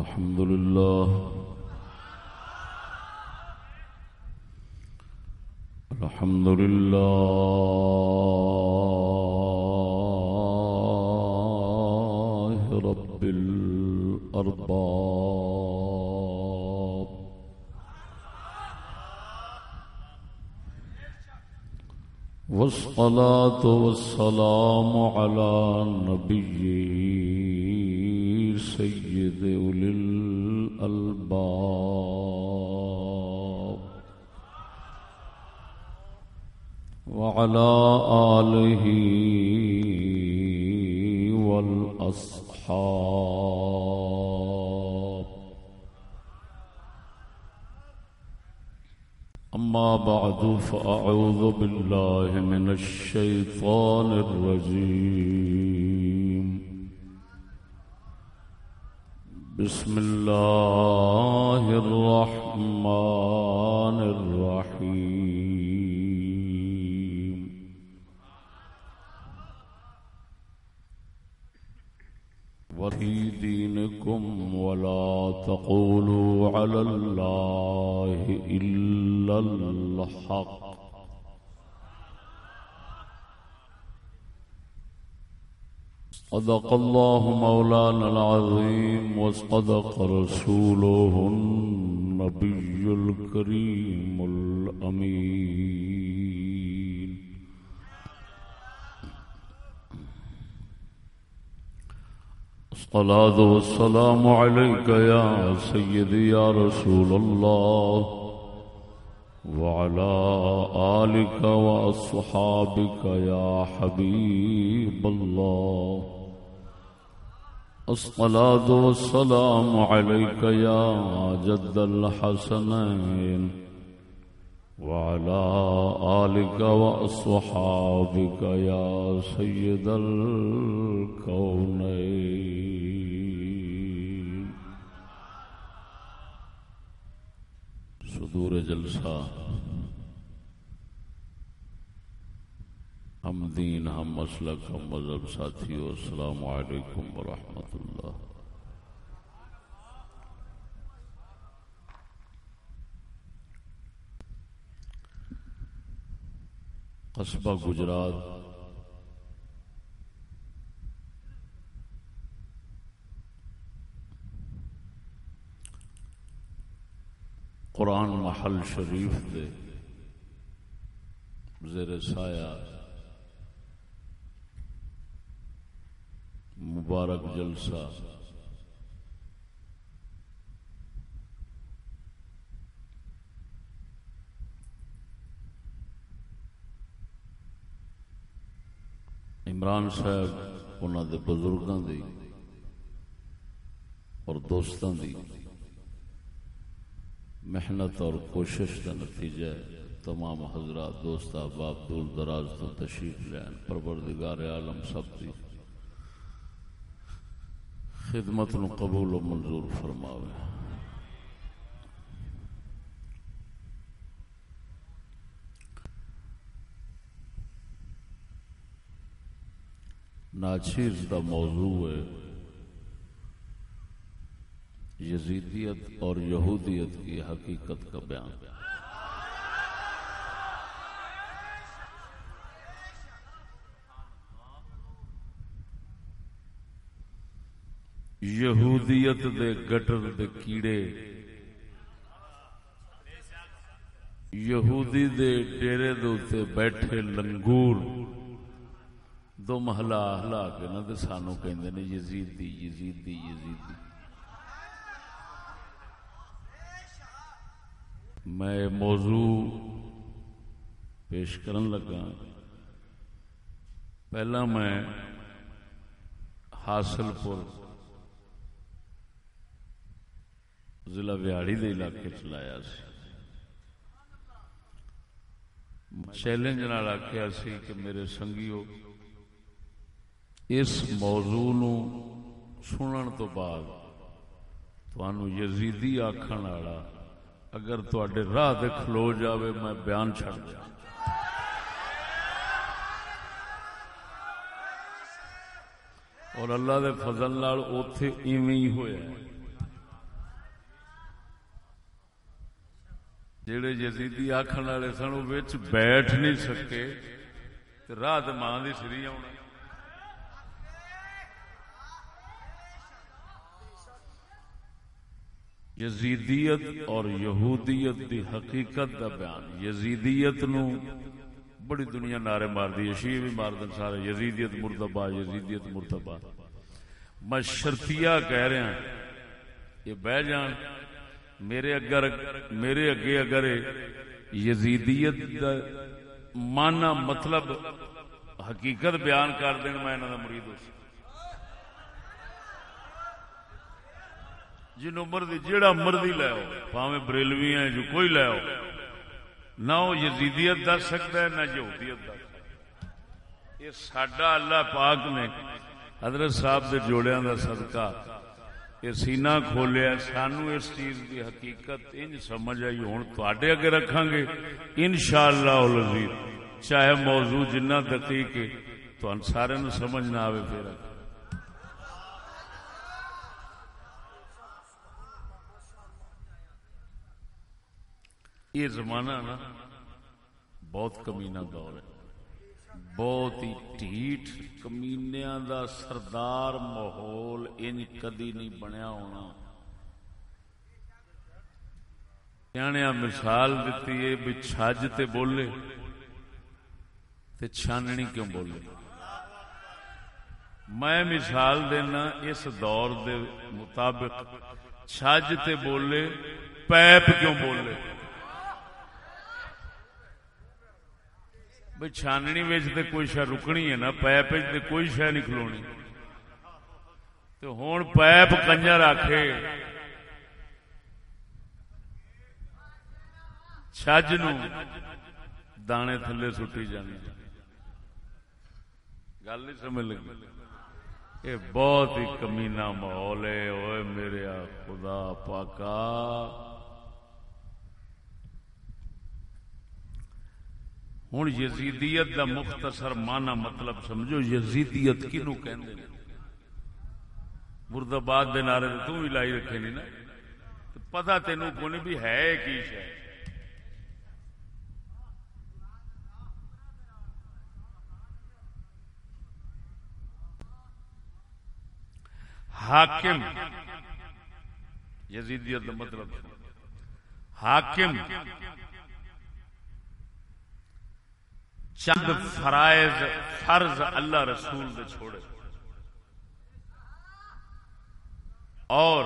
الحمد لله. الحمد لله رب الأرباب. والصلاة والسلام على نبي سيد أولي الألباب. وعلى آله والأصحاب. أما بعد فأعوذ بالله من الشيطان الرجيم. بسم الله الرحمن الرحيم. وفي دينكم ولا تقولوا على الله إلا الحق. صدق الله مولانا العظيم وصدق رسوله النبي الكريم الأمين. الصلاة والسلام عليك يا سيدي يا رسول الله وعلى آلك وأصحابك يا حبيب الله. الصلاة والسلام عليك يا جد الحسنين وعلى آلك وأصحابك يا سيد الكونين. صدور جلسہ ہم دین، ہم مسلک، ہم مذہب ساتھیو، السلام علیکم ورحمۃ اللہ۔ قصبہ گجرات۔ قرآن محل شریف دے۔ زیر سایہ۔ مبارک جلسہ۔ عمران صاحب انہوں دے بزرگاں دی اور دوستاں دی محنت اور کوشش کا نتیجہ ہے تمام حضرات، دوست احباب، دور دراز تو تشریف لین، پروردگار عالم سب دی۔ خدمت نو قبول و منظور فرماوے۔ ناچیز دا موضوع ہے۔ یزیدیت اور یہودیت کی حقیقت کا بیان۔ یہودیت دے گٹر دے کیڑے، یہودی دے ڈیرے دے بیٹھے لنگور، دو محلہ ہلا کے نا تے سانو کہندے نے یزیدی یزیدی یزیدی میں موضوع پیش کرن لگا۔ پہلا میں حاصل پور ضلع ویاڑی دے علاقے چلایا سی۔ چیلنج نال آخیا سی کہ میرے سنگیو، اس موضوع نو سنن تو بعد تھانو یزیدی آکھن والا اگر تواڈے راہ دے کھلو جاوے میں بیان چھڑ دیا۔ اور اللہ دے فضل نال اوتھے ایویں ہی ہویا۔ ہے جڑے یزیدی آخر والے سن، وہ بیٹھ نہیں سکے راہ ماں کی سری آنا یزیدیت اور یہودیت دی حقیقت دا بیان۔ یزیدیت نو بڑی دنیا نعرے مار دی شیعہ بھی مار دن سارے، یزیدیت مرتبہ یزیدیت مرتبہ۔ میں شرطیہ کہہ رہا یہ بہ جان۔ میرے اگر میرے اگے اگر یزیدیت دا مانا مطلب حقیقت بیان کر دین، میں انہوں دا مرید ہو جن مرضی، جیڑا مرضی لے آؤ بریلوی ہیں جو کوئی لے آؤ، نہ وہ یزیدیت دس سکتا ہے، نہ یہودیت دس یہ سڈا اللہ پاک نے حضرت صاحب دے جوڑیاں دا صدقہ یہ سینہ کھولیا سانو اس چیز کی حقیقت ان سمجھ آئی ہوں تے اگے رکھا گے۔ ان شاء اللہ چاہے موضوع جنہ دقیق تو سارے نو سمجھ نہ آئے پھر۔ یہ زمانہ نا بہت کمینہ دور ہے۔ بہت ہی ٹھیٹ کمینیا دا سردار ماحول ان کدی نہیں بنیا ہونا۔ سیاح مثال دیتی ہے بھی چھج تے بولے۔ تے چھاننی کیوں بولے؟ میں مثال دینا اس دور دے مطابق، چھج تے بولے، پیپ کیوں بولے؟ بھائی چھاننی تے کوئی شہ رکنی ہے نا، پیپ تے کوئی شہ نہیں کھلونی۔ تو ہوں پیپ کنجر آخے چھج نو دانے تھلے سٹی جانی گل نہیں سمجھ لگی؟ یہ بہت ہی کمینا ماحول ہے۔ اوے میرے خدا پاکا۔ ہوں یزیدیت دا مختصر مانا مطلب سمجھو، یزیدیت کنو کہندے ہیں مردباد دے نعرے تو بھی لائی رکھے نہیں نا؟ پتا تینوں کون بھی ہے کی شے؟ حاکم، یزیدیت دا مطلب حاکم چند فرائض فرض اللہ رسول دے چھوڑے۔ اور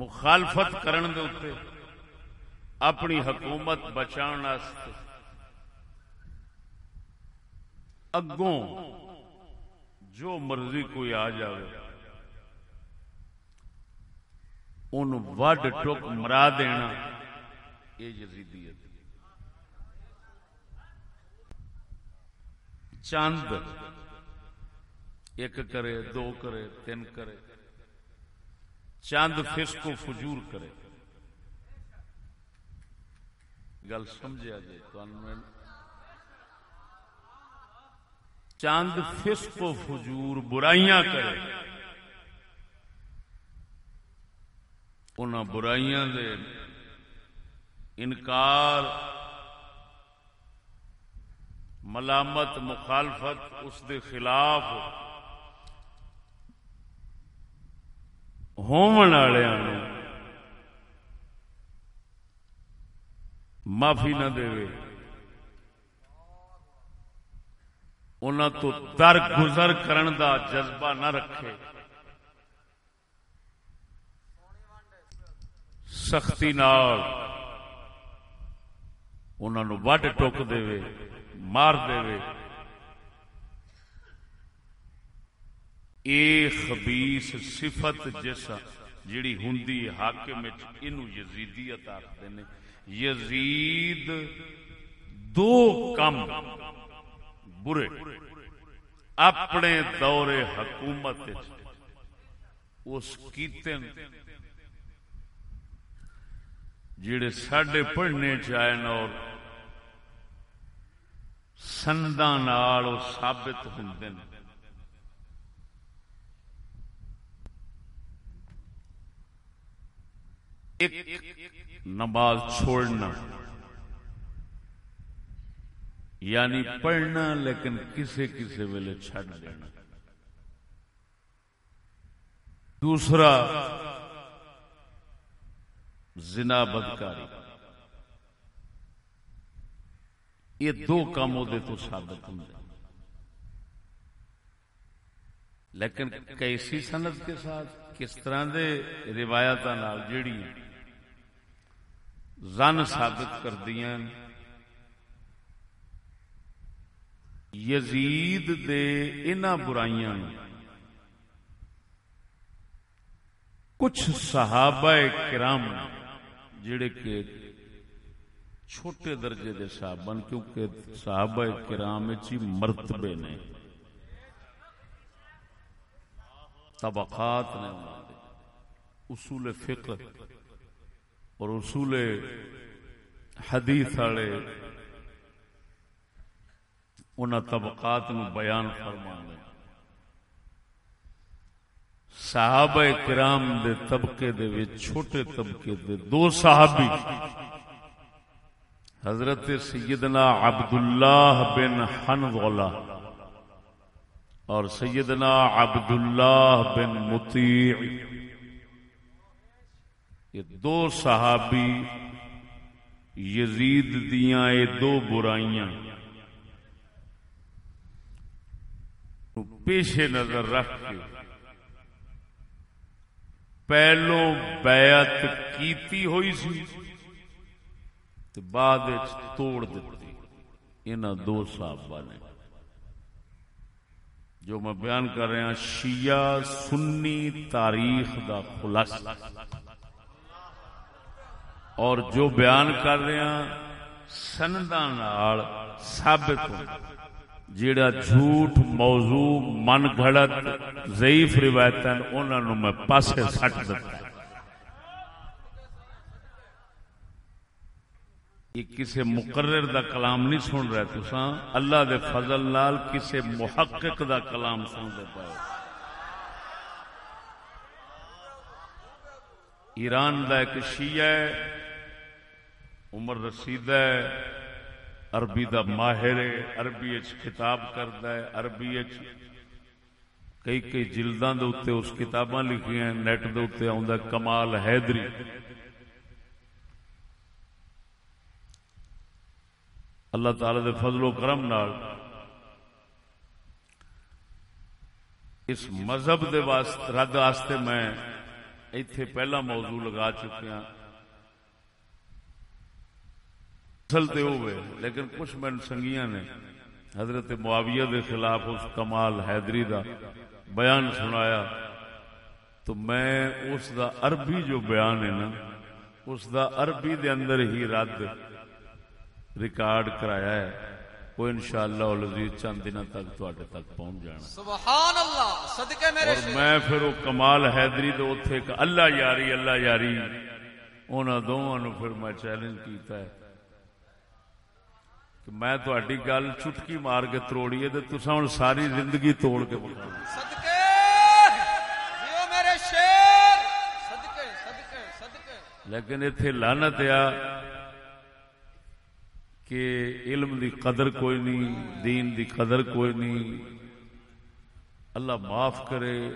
مخالفت کرن دے اتے اپنی حکومت بچان اگوں جو مرضی کوئی آ جائے ان وڈ ٹک مرا دینا، یہ یزیدیت۔ چند، ایک کرے، دو کرے، تین کرے، چند فسق و فجور کرے۔ گل سمجھا جائے چند فسق و فجور برائیاں کرے۔ ان برائیاں دے انکار ملامت، مخالفت، اس دے خلاف ہومن معافی نہ دے۔ ان تو در گزر کرن دا جذبہ نہ رکھے۔ سختی نال انہوں وڈ ٹوک دے۔ مار دے اے خبیس صفت جیسا جیڑی ہندی حاکم اینو یزیدیت آخر نے۔ یزید دو کم برے۔ اپنے دور حکومت اس کیتے جڑے سڈے پڑھنے چاہے اور سندا ثابت ہوں ایک نماز چھوڑنا یعنی پڑھنا لیکن کسی کسی ویلے چھڑ دینا دوسرا زنا بدکاری یہ دو کام وہ تو ثابت ہوں لیکن کیسی صنعت کے ساتھ کس طرح دے روایت جیڑی زن ثابت کر دیا یزید دے ان برائیاں کچھ صحابہ کرام جڑے کہ چھوٹے درجے دے صحابہ کیونکہ صحابہ کرام چی مرتبے نے، طبقات نے اصول فقہ اور اصول حدیث والے ان طبقات نو بیان فرما دے صحابہ کرام دے طبقے دے وچ، چھوٹے طبقے دے دو صحابی حضرت سیدنا عبداللہ بن حنظلہ اور سیدنا عبداللہ بن مطیع، یہ دو صحابی یزید دیاں یہ دو برائیاں پیشے نظر رکھ کے پہلو بیعت کیتی ہوئی سی۔ بعد توڑ دیتی ان دو صحابہ نے۔ جو میں بیان کر رہا ہوں شیعہ سنی تاریخ دا خلاص اور جو بیان کر رہے ہیں سندان ثابت ہوں جیڑا جھوٹ موضوع من گھڑت، ضعیف روایت انہوں میں پاسے سٹ دیتا یہ کسی مقرر دا کلام نہیں سن رہے تو اللہ دے فضل لال کسی محقق دا کلام سن دے پائے ایران دا ایک شیعہ ہے، عمر رسید ہے، عربی دا ماہر ہے، عربی کتاب کرتا ہے، عربی کئی کئی جلداں دے اتنے اس کتاباں لکھی ہیں، نیٹ دے اتنے آندا کمال حیدری۔ اللہ تعالی دے فضل و کرم نال اس مذہب دے واسطے رد واسطے میں ایتھے پہلا موضوع لگا چکیا ہوں چلتے ہوئے لیکن کچھ من سنگیاں نے حضرت معاویہ دے خلاف اس کمال حیدری دا بیان سنایا۔ تو میں اس دا عربی جو بیان ہے نا، اس دا عربی دے اندر ہی رد ریکارڈ کرایا ہے وہ انشاءاللہ العزیز چند دنوں تک تواڈے تک پہنچ جانا سبحان اللہ صدقے میرے اور میں پھر وہ کمال حیدری دے اوتھے اللہ یاری اللہ یاری۔ انہاں دوواں نو پھر میں چیلنج کیتا ہے کہ میں تھوڑی گل چٹکی مار کے تروڑی ہے تو ہوں ساری زندگی توڑ کے بتا لیکن اتنے لانت آ کہ علم دی قدر کوئی نہیں، دین دی قدر کوئی نہیں۔ اللہ معاف کرے،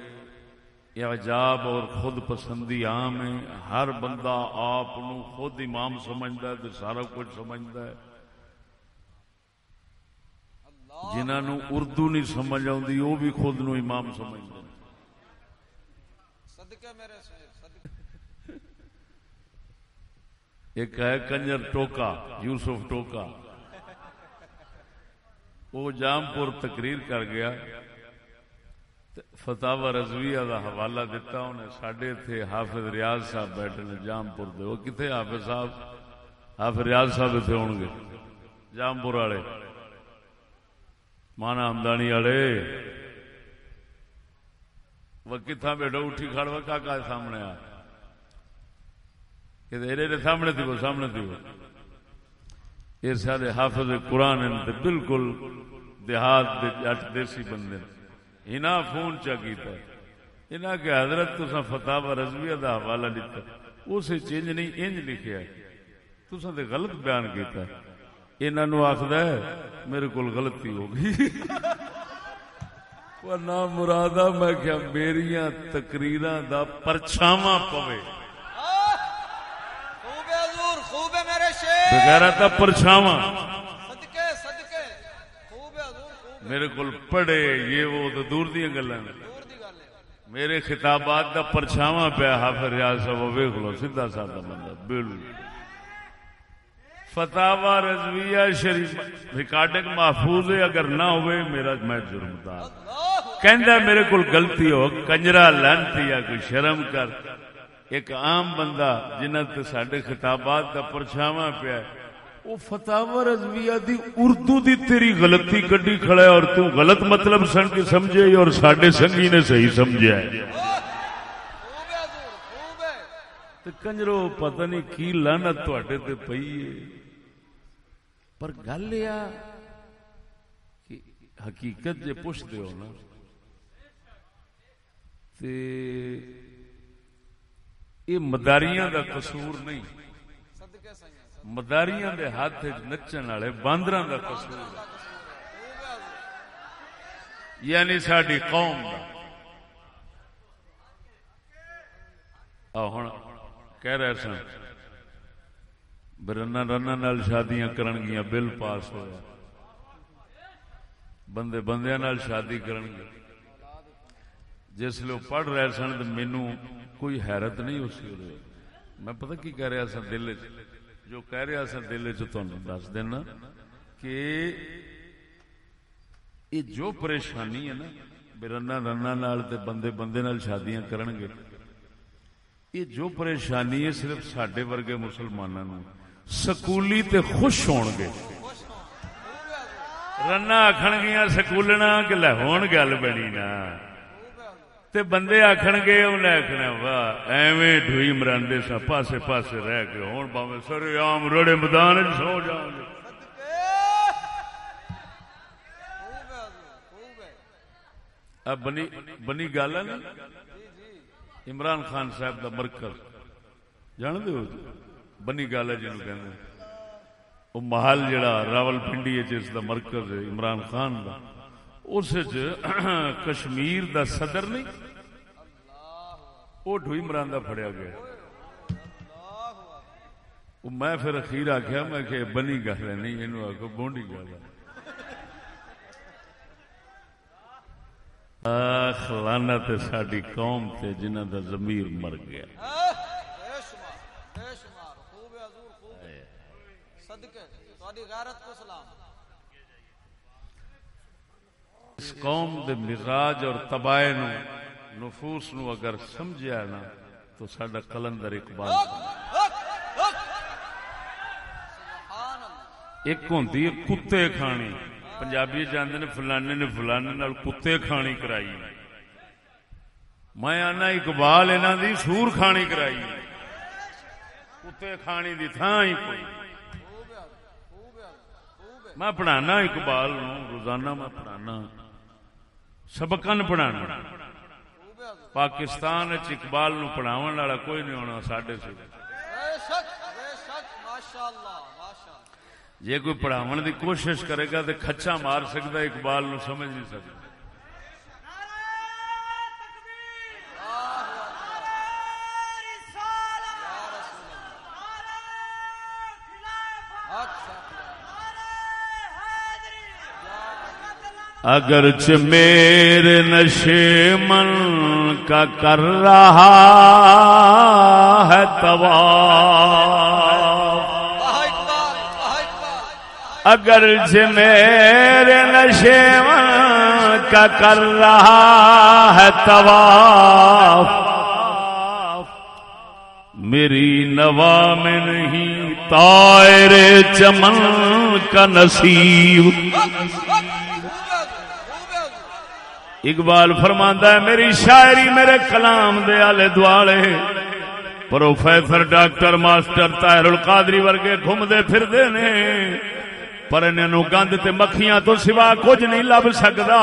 اعجاب اور خود پسندی عام ہے۔ ہر بندہ آپ خود امام سمجھتا ہے تو سارا کچھ سمجھتا ہے۔ جنہوں اردو نہیں سمجھ آتی وہ بھی خود نو امام سمجھ ایک ہے کنجر ٹوکا، یوسف ٹوکا۔ وہ جام پور تقریر کر گیا۔ فتح رضویہ کا حوالہ دیتا انہیں سڈے اتنے حافظ ریاض صاحب بیٹھے نے جام پور دے۔ وہ کتنے حافظ صاحب؟ حافظ ریاض صاحب اتنے ہو گے۔ جام پور والے۔ مانا آمدنی والے۔ وہ کتنا بیٹھا اٹھی کھڑ کا سامنے آ۔ کہ سامنے تھی وہ، سامنے تھی وہ۔ یہ سارے حافظ قرآن بالکل دیہات جٹ دیسی بندے انہاں فون چا کیتا انہاں کہ حضرت تو فتح رضویہ دا حوالہ دیتا اس چینج نہیں انج لکھیا تساں تے غلط بیان کیتا انہاں نو آکھدا ہے، میرے کول غلطی ہو گئی۔ ورنہ مرادا میں کیا، میریاں تقریراں دا پرچھاواں پوے۔ حضور خوب ہے میرے شیر بغیر تا پرچھاواں۔ صدقے صدقے۔ خوب ہے حضور خوب میرے کول پڑھے یہ وہ تو دور دی گلاں۔ دور دی گل ہے۔ میرے خطابات دا پرچھاواں پیا حافظ ریاض صاحب ویکھ لو سیدھا سادہ بندہ بالکل۔ فتاوا رضویہ شریف ریکارڈنگ محفوظ ہے اگر نہ ہوئے میرا میں جرم دار۔ اللہ کہندا میرے کول غلطی ہو کنجرا لانتی یا کوئی شرم کر۔ ایک عام بندہ جنہ تے ساڈے خطابات دا پرچھاواں پیا ہے، وہ فتاوا رضویہ دی اردو دی تیری غلطی کڈی کھڑا ہے اور تو غلط مطلب سن کے سمجھے اور ساڈے سنگی نے صحیح سمجھا ہے۔ تے کنجرو پتہ نہیں کی لعنت تواڈے تے پئی ہے۔ پر گل یہ کہ حقیقت جے پوچھتے ہو نا تے یہ مداریاں دا قصور نہیں۔ مداریاں دے ہاتھ نچن والے باندراں دا قصور۔ یعنی ساری قوم دا۔ آ کہہ رہے سن برنا رنا نال شادیاں کرن گیا بل پاس ہویا۔ بندے بندیاں نال شادی کرن گے۔ جس لے وہ پڑھ رہے سن تو مینو کوئی حیرت نہیں اس ویلے میں پتہ کی کہہ رہا سا دل چ جو کہہ رہا سا دل چ دس دینا کہ یہ جو پریشانی ہے نا بے رنا رنا نال تے بندے بندے نال شادیاں کرن گے، یہ جو پریشانی ہے صرف سڈے ورگے مسلمانوں سکولی تے خوش ہون گے۔ رنا آخن گیا سکولنا کہ لے ہون گل بنی نا۔ تے بندے آخن گے انہیں آخنا واہ، ایویں ڈوئی مراندے سا پاسے پاسے رہ کے ہون باویں سر عام روڑے میدان سو جاؤں گے۔ اب بنی بنی گل نا عمران خان صاحب دا مرکز۔ جان دے بنی گل ہے جنہوں کہنے محل جڑا راول پنڈی ہے جس دا مرکز ہے، عمران خان دا۔ اس کشمیر دا صدر نہیں وہ ڈوئی مران دا پھڑیا گیا۔ میں پھر اخیر آخیا میں کہ بنی گل ہے، نہیں یہ آخو بونڈی گل ہے۔ آخ، لعنت ہے ساڈی قوم تے جنہ دا ضمیر مر گیا۔ صدقے غیرت کو سلام۔ اس قوم دے مزاج اور تباہ نو، نفوس نو اگر سمجھیا نا، تو ساڈا کلندر اقبال ایک ہوندی کتے کھانی۔ پنجابی جاندے نے فلانے نے فلانے نال کتے کھانی کرائی۔ میں آنا اقبال انہاں دی سور کھانی کرائی۔ کتے کھانی دی تھاں ہی کوئی۔ میں پڑھانا اقبال نو، روزانہ میں پڑھانا۔ سبقن پڑھانا۔ پاکستان وچ اقبال نو پڑھاون والا کوئی نہیں ہونا، ساڈے سے جے کوئی پڑھاون دی کوشش کرے گا تے کھچا مار سکتا اقبال نو سمجھ نہیں سکتا۔ اگرچہ میرے نشے من کا کر رہا ہے تباہ اگرچہ میرے نشے من کا کر رہا ہے طواف۔ میری نوا میں نہیں، طائر چمن کا نصیب۔ اقبال فرماندا ہے، میری شاعری میرے کلام دے آلے دوالے professor, doctor, master Tahir al-Qadri ورگے گھومدے پھردے نے۔ پر انہاں نو گند تے مکھیاں تو سوا کچھ نہیں لب سکدا۔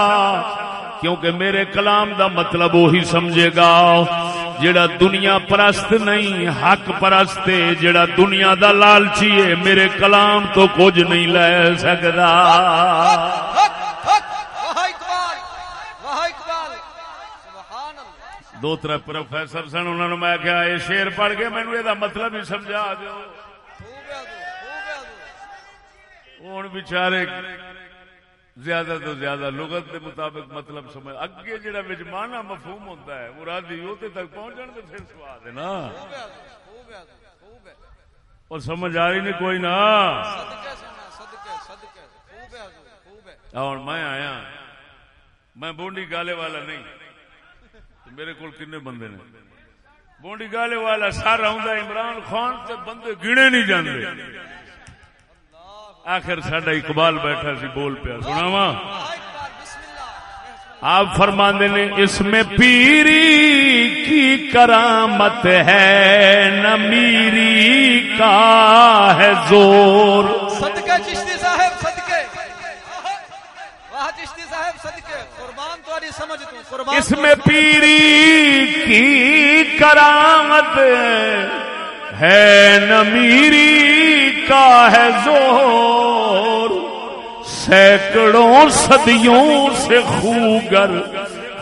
کیونکہ میرے کلام دا مطلب وہی سمجھے گا، جڑا دنیا پرست نہیں، حق پرست جڑا دنیا دا لالچی ہے، میرے کلام تو کچھ نہیں لے سکتا حق حق واہ اقبال واہ اقبال سبحان اللہ دو تر پروفیسر سن، انہوں نے میں کیا یہ شیر پڑھ کے مینو یہ مطلب ہی سمجھا دو ہوں بچارے زیادہ تو زیادہ لغت کے مطابق مطلب سمجھ، اگے جڑا وچ مفہوم ہوتا ہے، مرادی وہ تک پہنچن تو پھر سواد ہے نا۔ اور سمجھ آ رہی نہیں کوئی نہ صدقے ہوں میں آیا، میں بونڈی گالے والا نہیں۔ میرے کو کنے بندے نے؟ بونڈی گالے والا سارا ہوں عمران خان تے بندے گنے نہیں جاندے۔ آخر ساڈا اقبال بیٹھا سی، بول پیا سنا وا آپ فرماندے نے، اس میں پیری کی کرامت ہے، نہ میری کا ہے زور۔ صدقے چشتی صاحب، صدقے۔ واہ، چشتی صاحب، صدقے۔ اس میں پیری کی کرامت ہے نہ میری کا ہے زور۔ سینکڑوں صدیوں سے خوگر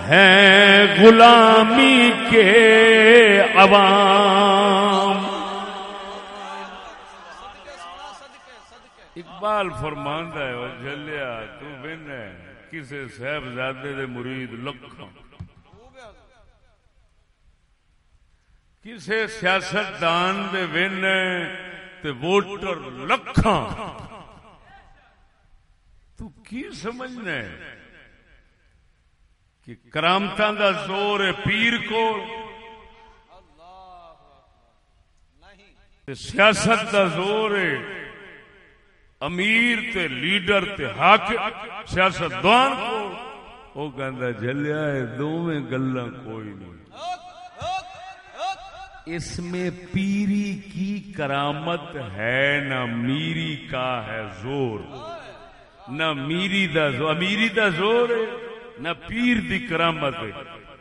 ہیں غلامی کے عوام۔ اقبال فرماندہ ہے اور جلیا تو بن ہے۔ کسے صاحبزادے دے مرید لکھاں۔ حضور کسے سیاست دان دے ون تے ووٹر لکھاں۔ تو کی سمجھنا ہے کہ کرامتاں دا زور ہے پیر کو تے سیاست دا زور ہے امیر تے لیڈر تے حاکم سیاست دان کو وہ کہندا جلیا ہے، دوویں گلاں کوئی نہیں۔ اس میں پیری کی کرامت ہے، نہ میری کا ہے زور۔ نہ میری دا زور امیری دا زور ہے، نہ پیر دی کرامت ہے۔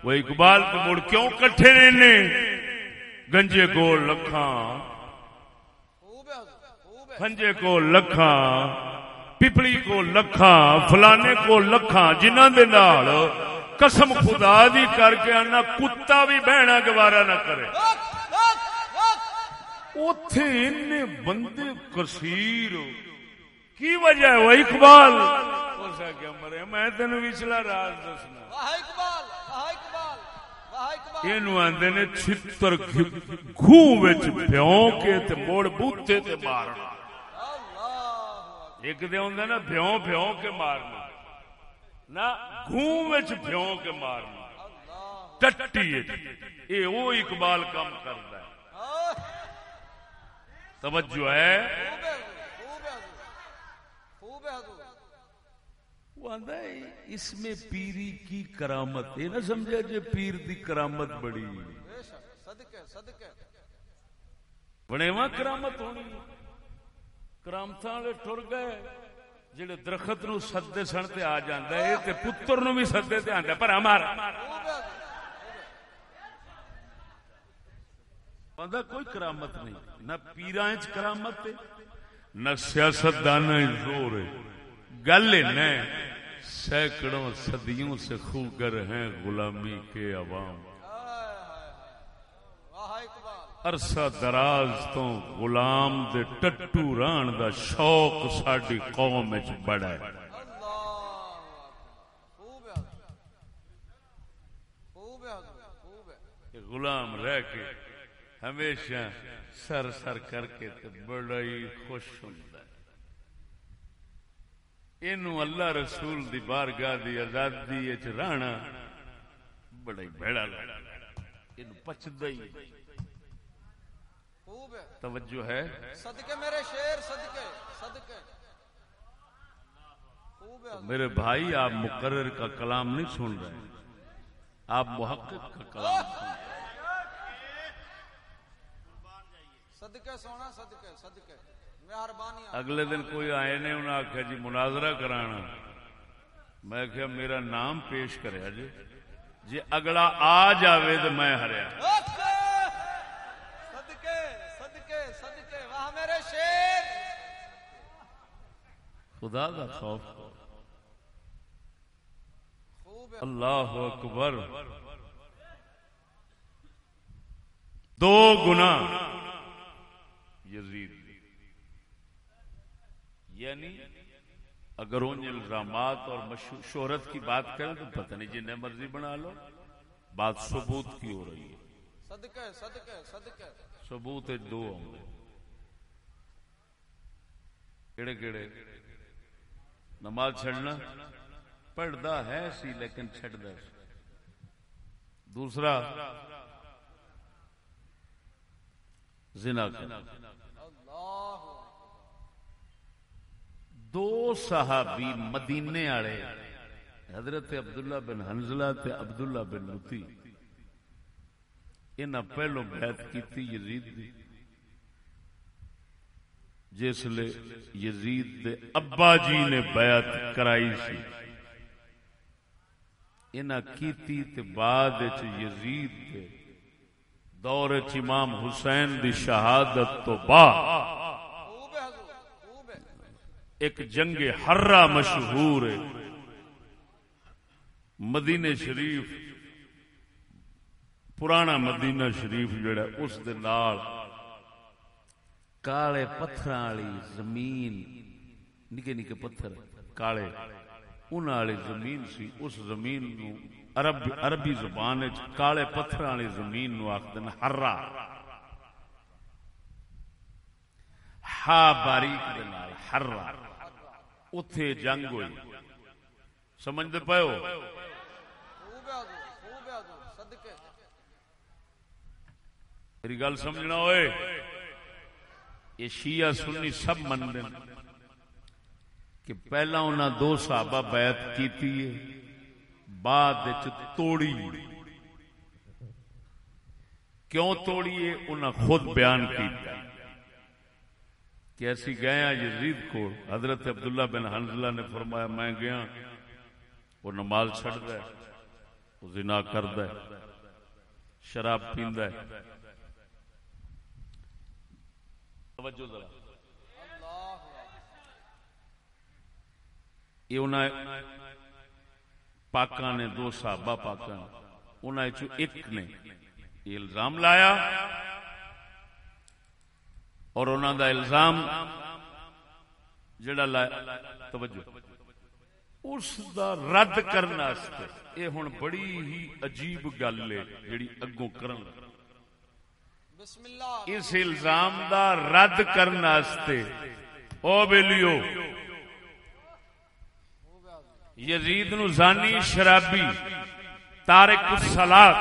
وہ اقبال تو مڑ کیوں کٹھے رہنے گنجے کو لکھاں خوب ہے حضور خوب ہے کھنجے کو لکھاں پپلی کو لکھاں فلانے کو لکھاں جنہاں دے نال قسم خدا دی کر کے آنا کتا بھی بہنا گوارا نہ کرے۔ اتے ان بندے کثیر کی وجہ ہے؟ وہ اقبال۔ اس کیا مرے میں تین پچھلا راز دسنا۔ واہ اقبال واہ اقبال نے چھتر گھو بھیوں کے تے موڑ بوتے تے مارنا۔ ایک دے ہوں نا بھیوں بھیوں کے مارنا۔ نہ گھو بھیوں کے مارنا۔ ٹٹی یہ وہ اقبال کام کرتا ہے۔ توجہ ہے۔ خوب ہے ہے ہے حضور ہے اس میں پیری کی کرامت۔ یہ نہ سمجھا جے پیر دی کرامت بڑی۔ بنے وہاں کرامت ہونی۔ کرامتاں والے ٹر گئے، جڑے درخت نو سدے سن تے آ جاندا ہے، تے پتر نو بھی سدے تے آندا پر ہمارا۔ خوب کوئی کرامت نہیں، نہ پیراں وچ کرامت ہے، نہ سیاست داناں وچ زور ہے۔ گل ہے نہ، سینکڑوں صدیوں سے خوگر ہیں غلامی کے عوام۔ ہائے ہائے واہ اقبال عرصہ دراز تو غلام دے ٹٹو ران دا شوق ساڈی قوم وچ بڑا ہے۔ غلام رہ کے ہمیشہ سر سر کر کے تے بڑا ہی خوش ہوندا ہے۔ اینو اللہ رسول دی بارگاہ دی آزادی وچ رہنا بڑا ہی بھڑا لگدا اینو پچدا ہی خوب ہے۔ توجہ ہے۔ صدقے میرے شیر صدقے صدقے۔ خوب ہے۔ حضور میرے بھائی آپ مقرر کا کلام نہیں سن رہے آپ محقق کا کلام سن رہے۔ صدقے سونا صدقے صدقے۔ مہربانی اگلے دن کوئی آئے نے انہیں آخیا جی مناظرہ کرانا۔ میں کیا میرا نام پیش کریا جی۔ جی اگلا آ جاوے تو میں ہریا۔ خدا دا خوف. اللہ اکبر. دو گنا یزید. یعنی اگر ان الزامات اور شہرت کی بات کریں تو پتہ نہیں جنہیں مرضی بنا لو. بات ثبوت کی ہو رہی ہے. صدقے ثبوت دو ہوں کیڑے کیڑے نماز چھڑنا پڑھتا ہے سی لیکن چھڑدا سی دوسرا، زنا دو صحابی مدینے والے، حضرت عبداللہ بن حنزلہ تے عبداللہ بن لطی انہاں پہلو بیعت کیتی یزید دی۔ جس لے یزید دے ابا جی نے بیعت کرائی سی۔ انہاں کیتی تے بعد وچ یزید دے دور وچ امام حسین دی شہادت تو بعد ایک جنگ ہررا مشہور ہے۔ مدینہ شریف، پرانا مدینہ شریف جڑا اس دے نال کالے پتھر والی زمین نکے نکے پتھر کالے ان والی زمین سی اس زمین نو عرب عربی زبان وچ کالے پتھر والی زمین نو آخدے نے ہررا ہا باریک دے نال ہررا اتے جنگ ہوئی سمجھتے پاؤ خوب میری گل سمجھنا ہوئے یہ شیعہ سنی سب من دیں کہ پہلا انہاں دو صحابہ بیعت کیتی ہے، بعد وچ توڑی کیوں توڑی ہے؟ انہاں خود بیان کیتا ہے۔ کہ ایسی گئے ہیں یزید کو حضرت عبداللہ بن حنزلہ نے فرمایا، میں گیا، وہ نماز چھڑ ہے، وہ زنا کرد ہے، شراب پیند ہے۔ توجہ ذرا۔ اللہ یہ انہیں پاکاں نے دو صحابہ پاکاں انہیں چو ایک نے یہ الزام لایا اور انہوں دا الزام جڑا لایا، توجہ۔ اس دا رد کرنا یہ ہن بڑی ہی عجیب گل ہے جڑی اگوں کرن لگا۔ اس الزام دا رد کرنا او بیلیو، یزید نو زانی شرابی تارک الصلاۃ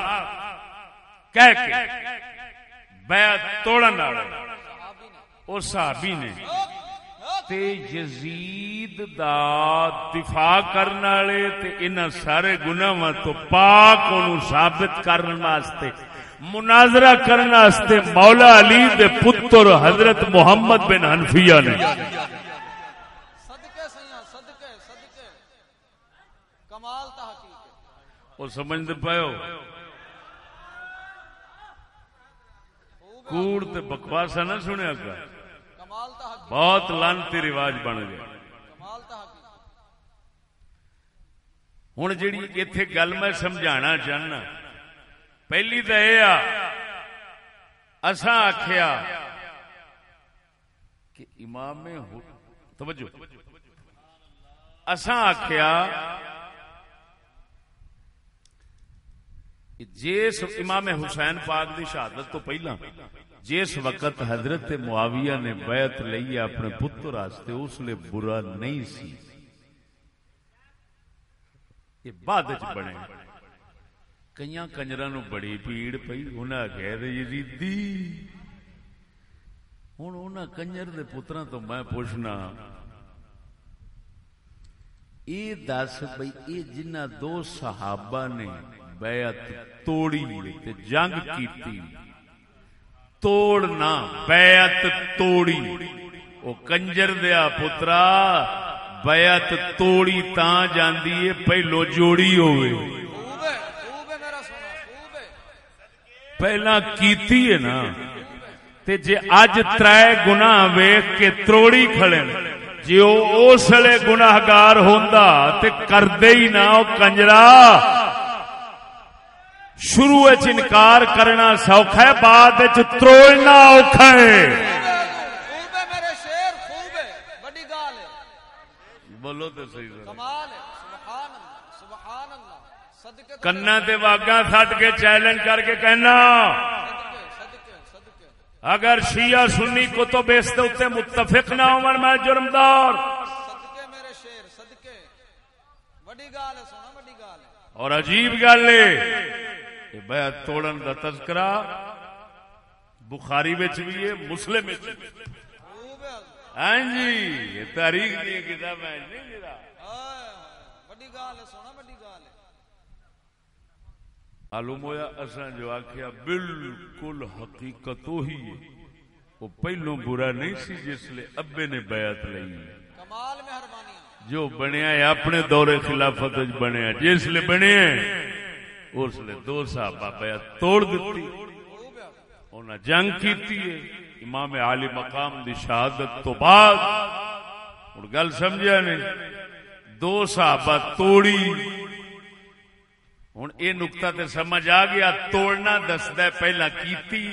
کہہ کے بیعت توڑن والا صحابی نے او صحابی نے۔ تے یزید دا دفاع کرن والے تے انہاں سارے گناہاں تو پاک اونوں ثابت کرن واسطے۔ مناظرہ کرن واسطے مولا علی دے پتر حضرت محمد بن حنفیہ نے۔ وہ پاؤ خوب ہے کوڑ تے بکواسا نہ سنیا بہت لانتی رواج بن گیا۔ ہوں جیڑی اتے گل میں سمجھانا چاہنا پہلی تو یہ اسا آخیا کہ امام توجہ اسا آخیا جس امام حسین پاک دی شہادت تو پہلا جس وقت حضرت معاویہ نے بیعت لئی اپنے پتر واسطے اس لیے برا نہیں سی یہ بعد چ بنے کئی کنجرا نو بڑی پیڑ پئی انہیں آخیا یزیدی ہوں انہوں کنجر دے پترا تو میں پوچھنا یہ دس بھائی یہ جنہ دو صحابہ نے بیعت توڑی تے جنگ کیتی توڑنا بیعت توڑی او کنجر دیا پترا بیعت توڑی تاں جاندی ہے پہلو جوڑی ہوئے خوب ہے خوب ہے میرا سونا خوب ہے پہلا کیتی ہے نا تے جے اج ترائے گناہ ویخ کے تروڑی کھڑے جی وہ اس ویلے گناہگار ہوندا تے کردے ہی نہ او کنجرا شروع وچ انکار کرنا سوکھا ہے بعد وچ تروڑنا اوکھا ہے خوب ہے میرے شیر خوب ہے بڑی گال ہے بولو تے صحیح کمال ہے سبحان اللہ سبحان اللہ صدقے تو کنا تے واگا سٹ کے چیلنج کر کے کہنا اگر شیعہ سنی کتب اس دے اوتے متفق نہ ہون میں جرمدار میرے شیر صدقے ہے سونا اور عجیب گل ہے کہ بیعت توڑن دا تذکرہ بخاری وچ بھی ہے مسلم وچ بھی ہاں جی یہ تاریخ دی کتاب ہے نہیں جڑا ہائے ہے سونا گال ہے معلوم ہویا اساں جو آکھیا بالکل حقیقت ہے۔ وہ پہلو برا نہیں سی جس لے ابے نے بیعت لئی۔ جو بنیا ہے اپنے دور خلافت بنیا جس لے بنیا ہے اس لے دو صحابہ بیعت توڑ دیتی انہیں جنگ کیتی ہے۔ امام عالی مقام دی شہادت تو بعد۔ اور گل سمجھا نے دو صحابہ توڑی۔ ہوں یہ نقطہ تے سمجھ آ گیا توڑنا دستا پہلا کیتی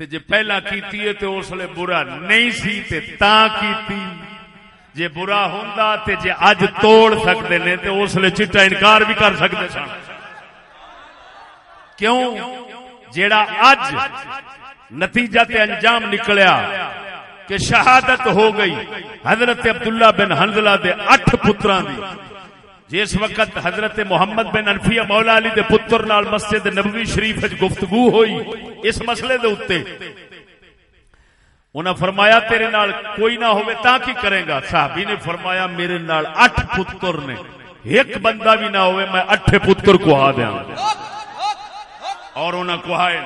تے جے پہلا کیتی ہے تے اس لیے برا نہیں سی تے تاں کیتی جے برا ہوندا تے جے اج توڑ سکتے نے تے اس لیے چٹا انکار بھی کر سکتے سن کیوں جیڑا اج نتیجہ تے انجام نکلیا کہ شہادت ہو گئی حضرت عبداللہ بن حنزلہ دے اٹھ پتران دی جس وقت حضرت محمد بن انفیہ مولا علی دے پتر نال مسجد نبوی شریف وچ گفتگو ہوئی، اس مسئلے دے اوتے انہاں فرمایا تیرے نال کوئی نہ ہوئے تا کی کرے گا؟ صحابی نے فرمایا میرے نال اٹھ پتر نے، ایک بندہ بھی نہ ہوئے، میں اٹھے پتر کو آ دیاں۔ اور انہاں کو آئے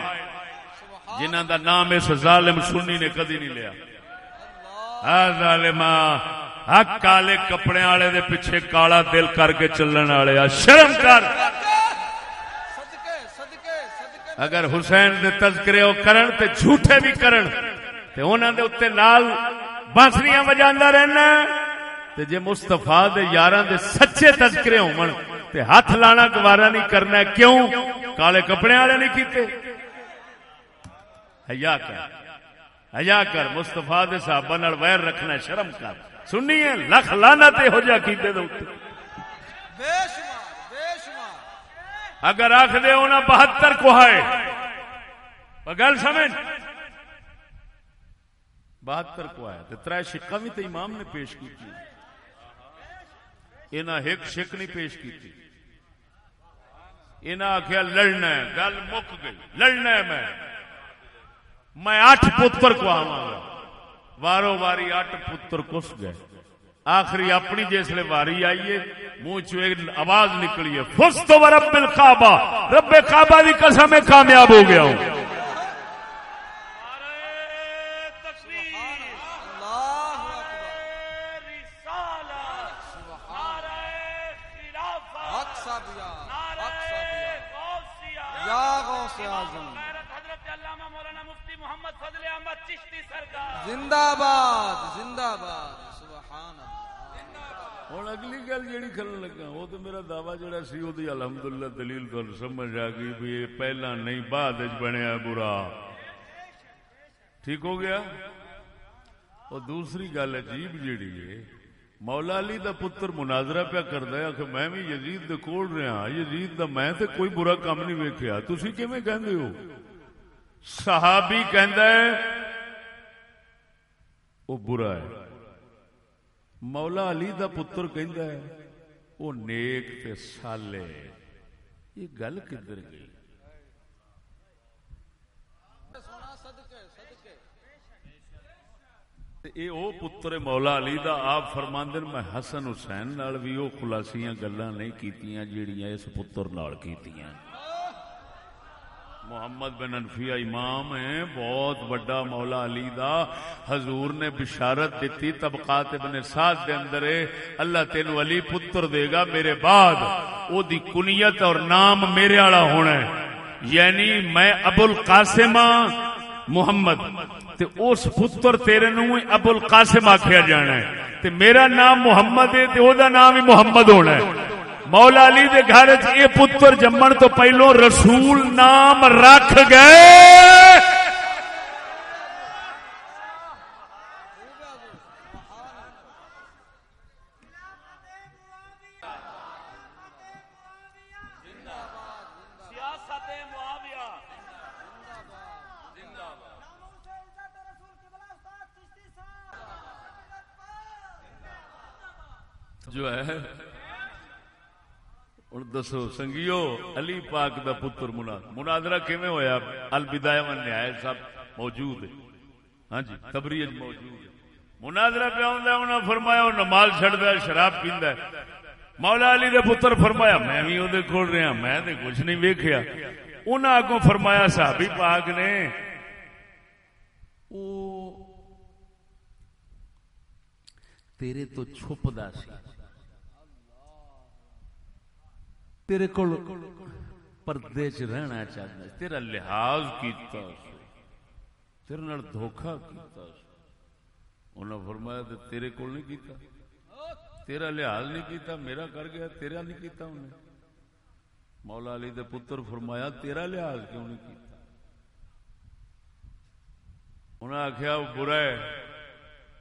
جنہاں دا نام اس ظالم سنی نے کدی نہیں لیا۔ آ ظالما آ کالے کپڑے والے دے پیچھے کالا دل کر کے چلن والے شرم کر۔ اگر حسین دے تذکرے او کرن تے جھوٹے بھی کرن، تے انہاں دے اوتے نال بانسریاں وجاندا رہنا تے جے مصطفی دے یاراں دے سچے تذکرے ہون، تے ہاتھ لانا گوارا نہیں کرنا کیوں؟ کالے کپڑے والے نہیں کیتے۔ حیا کر حیا کر، مصطفی دے صحابہ نال ویر رکھنا شرم کر۔ سنیے، لکھ لعنت ہو جا کیتے دے اگر آخ دے ہونا بہتر کو ہے۔ گل سمجھ۔ بہتر کو ہے۔ تر شکا بھی تو امام نے پیش کی انہیں ایک شک نہیں پیش کی انہیں آخیا لڑنا ہے۔ گل مک گئی۔ لڑنا ہے میں۔ میں اٹھ پتر کو آواں گا۔ وارو واری اٹ پتر کس گئے۔ آخری اپنی جسے واری آئیے منہ چو ایک آواز نکلی ہے فس تو رب الکعبہ رب کعبہ دی قسم میں کامیاب ہو گیا ہوں اللہ اکبر حق صابیا حق صابیا یا غوث اعظم زندہ باد زندہ باد، سبحان اللہ۔ ہوں اگلی گل جیڑی کرن لگا، وہ تو میرا دعوی جڑا سی، وہ الحمدللہ دلیل تو سمجھ آ گئی بھی یہ پہلا نہیں، بعد وچ بنیا برا۔ ٹھیک ہو گیا؟ اور دوسری گل عجیب جیڑی ہے، مولا علی دا پتر مناظرہ پیا کردا ہے کہ میں بھی یزید دے کول رہا ہاں، یزید دا میں تے کوئی برا کام نہیں ویکھیا۔ تسی کیویں کہندے ہو؟ صحابی کہندا ہے وہ برا ہے۔ مولا علی دا پتر کہندا ہے، وہ نیک تے سالے یہ گل کدھر گئی؟ سونا اے او پتر مولا علی دا آپ فرماندن، میں حسن حسین نال بھی او خلاصیاں گلاں نہیں کیتیاں جیڑیاں اس پتر نال کیتیاں۔ محمد بن انفیہ امام ہے بہت بڑا مولا علی دا۔ حضور نے بشارت دیتی طبقات ابن سعد دے اندر اللہ تینو علی پتر دے گا میرے بعد۔ او دی کنیت اور نام میرے والا ہونا ہے۔ یعنی میں ابو القاسم ہاں، محمد۔ تے اس پتر تیرے نو ابو القاسم آخیا جانا ہے۔ تے میرا نام محمد ہے، تے او دا نام ہی محمد ہونا ہے۔ مولا علی دے گھر یہ پتر جمن تو پہلو رسول نام رکھ گئے۔ جو ہے۔ دسو سنگیو علی پاک دا پتر مناد منادرا کیویں ہویا البدایہ و نہایت سب موجود ہے ہاں جی تبریج موجود ہے مناظرہ پہ آਉਂਦਾ انہاں فرمایا وہ نماز چھڑدا ہے شراب پیندا ہے مولا علی دے پتر فرمایا میں بھی اودے کول رہا میں تے کچھ نہیں ویکھیا انہاں اگوں فرمایا صحابی پاک نے او تیرے تو چھپدا سی تیرے کول پردے چ رہنا چاہتا ہے۔ تیرا لحاظ کیتا سی تیرے نال دھوکا کیتا سی انہاں فرمایا تے تیرے کول نہیں کیتا۔ تیرا لحاظ نہیں کیتا، میرا کر گیا، تیرا نہیں کیتا انہیں مولا علی دے پتر فرمایا، تیرا لحاظ کیوں نہیں کیتا؟ انہاں آخیا برا ہے۔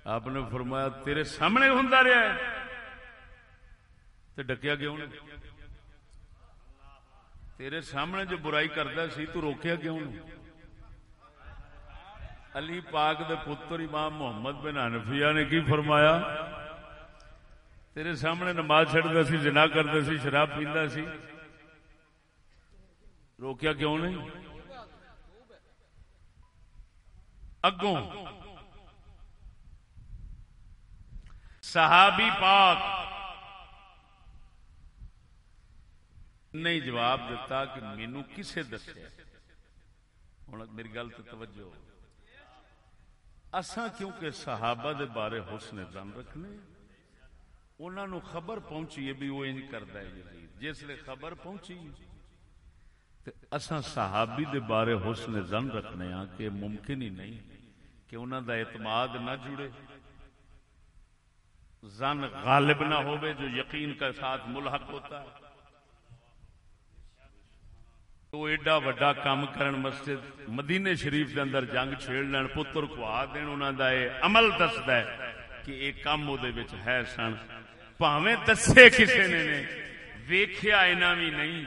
آپ نے فرمایا، تیرے سامنے ہوں رہا ہے۔ تے ڈکیا کیوں نہیں؟ تیرے سامنے جو برائی کرتا سی، تو روکیا کیوں نہیں علی پاک دے پتر امام محمد بن حنفیہ نے کی فرمایا؟ تیرے سامنے نماز چھڑتا سی جنا کرتا سی، شراب پیندا سی۔ روکیا کیوں نہیں؟ اگوں، صحابی پاک نہیں جواب دیتا کہ مینو کسے دسیا ہوں میری گل تو توجہ۔ اساں کیونکہ صحابہ دے بارے حسن زن رکھنے انہوں نے خبر پہنچی ہے بھی وہ انج کرتا ہے یزید جس لیے خبر پہنچی، تے اساں صحابی دے بارے حسن زن رکھنے ہاں کہ ممکن ہی نہیں کہ انہوں دا اعتماد نہ جڑے۔ زن غالب نہ ہوئے جو یقین کا ساتھ ملحق ہوتا۔ ہے تو ایڈا وڈا کام کرن مسجد مدینے شریف دے اندر جنگ چھیڑ لین پتر کو آ دین انہاں دا اے عمل دسدا ہے کہ اے کام او دے وچ ہے سن پاویں دسے کسے نے نے ویکھیا انہاں وی نہیں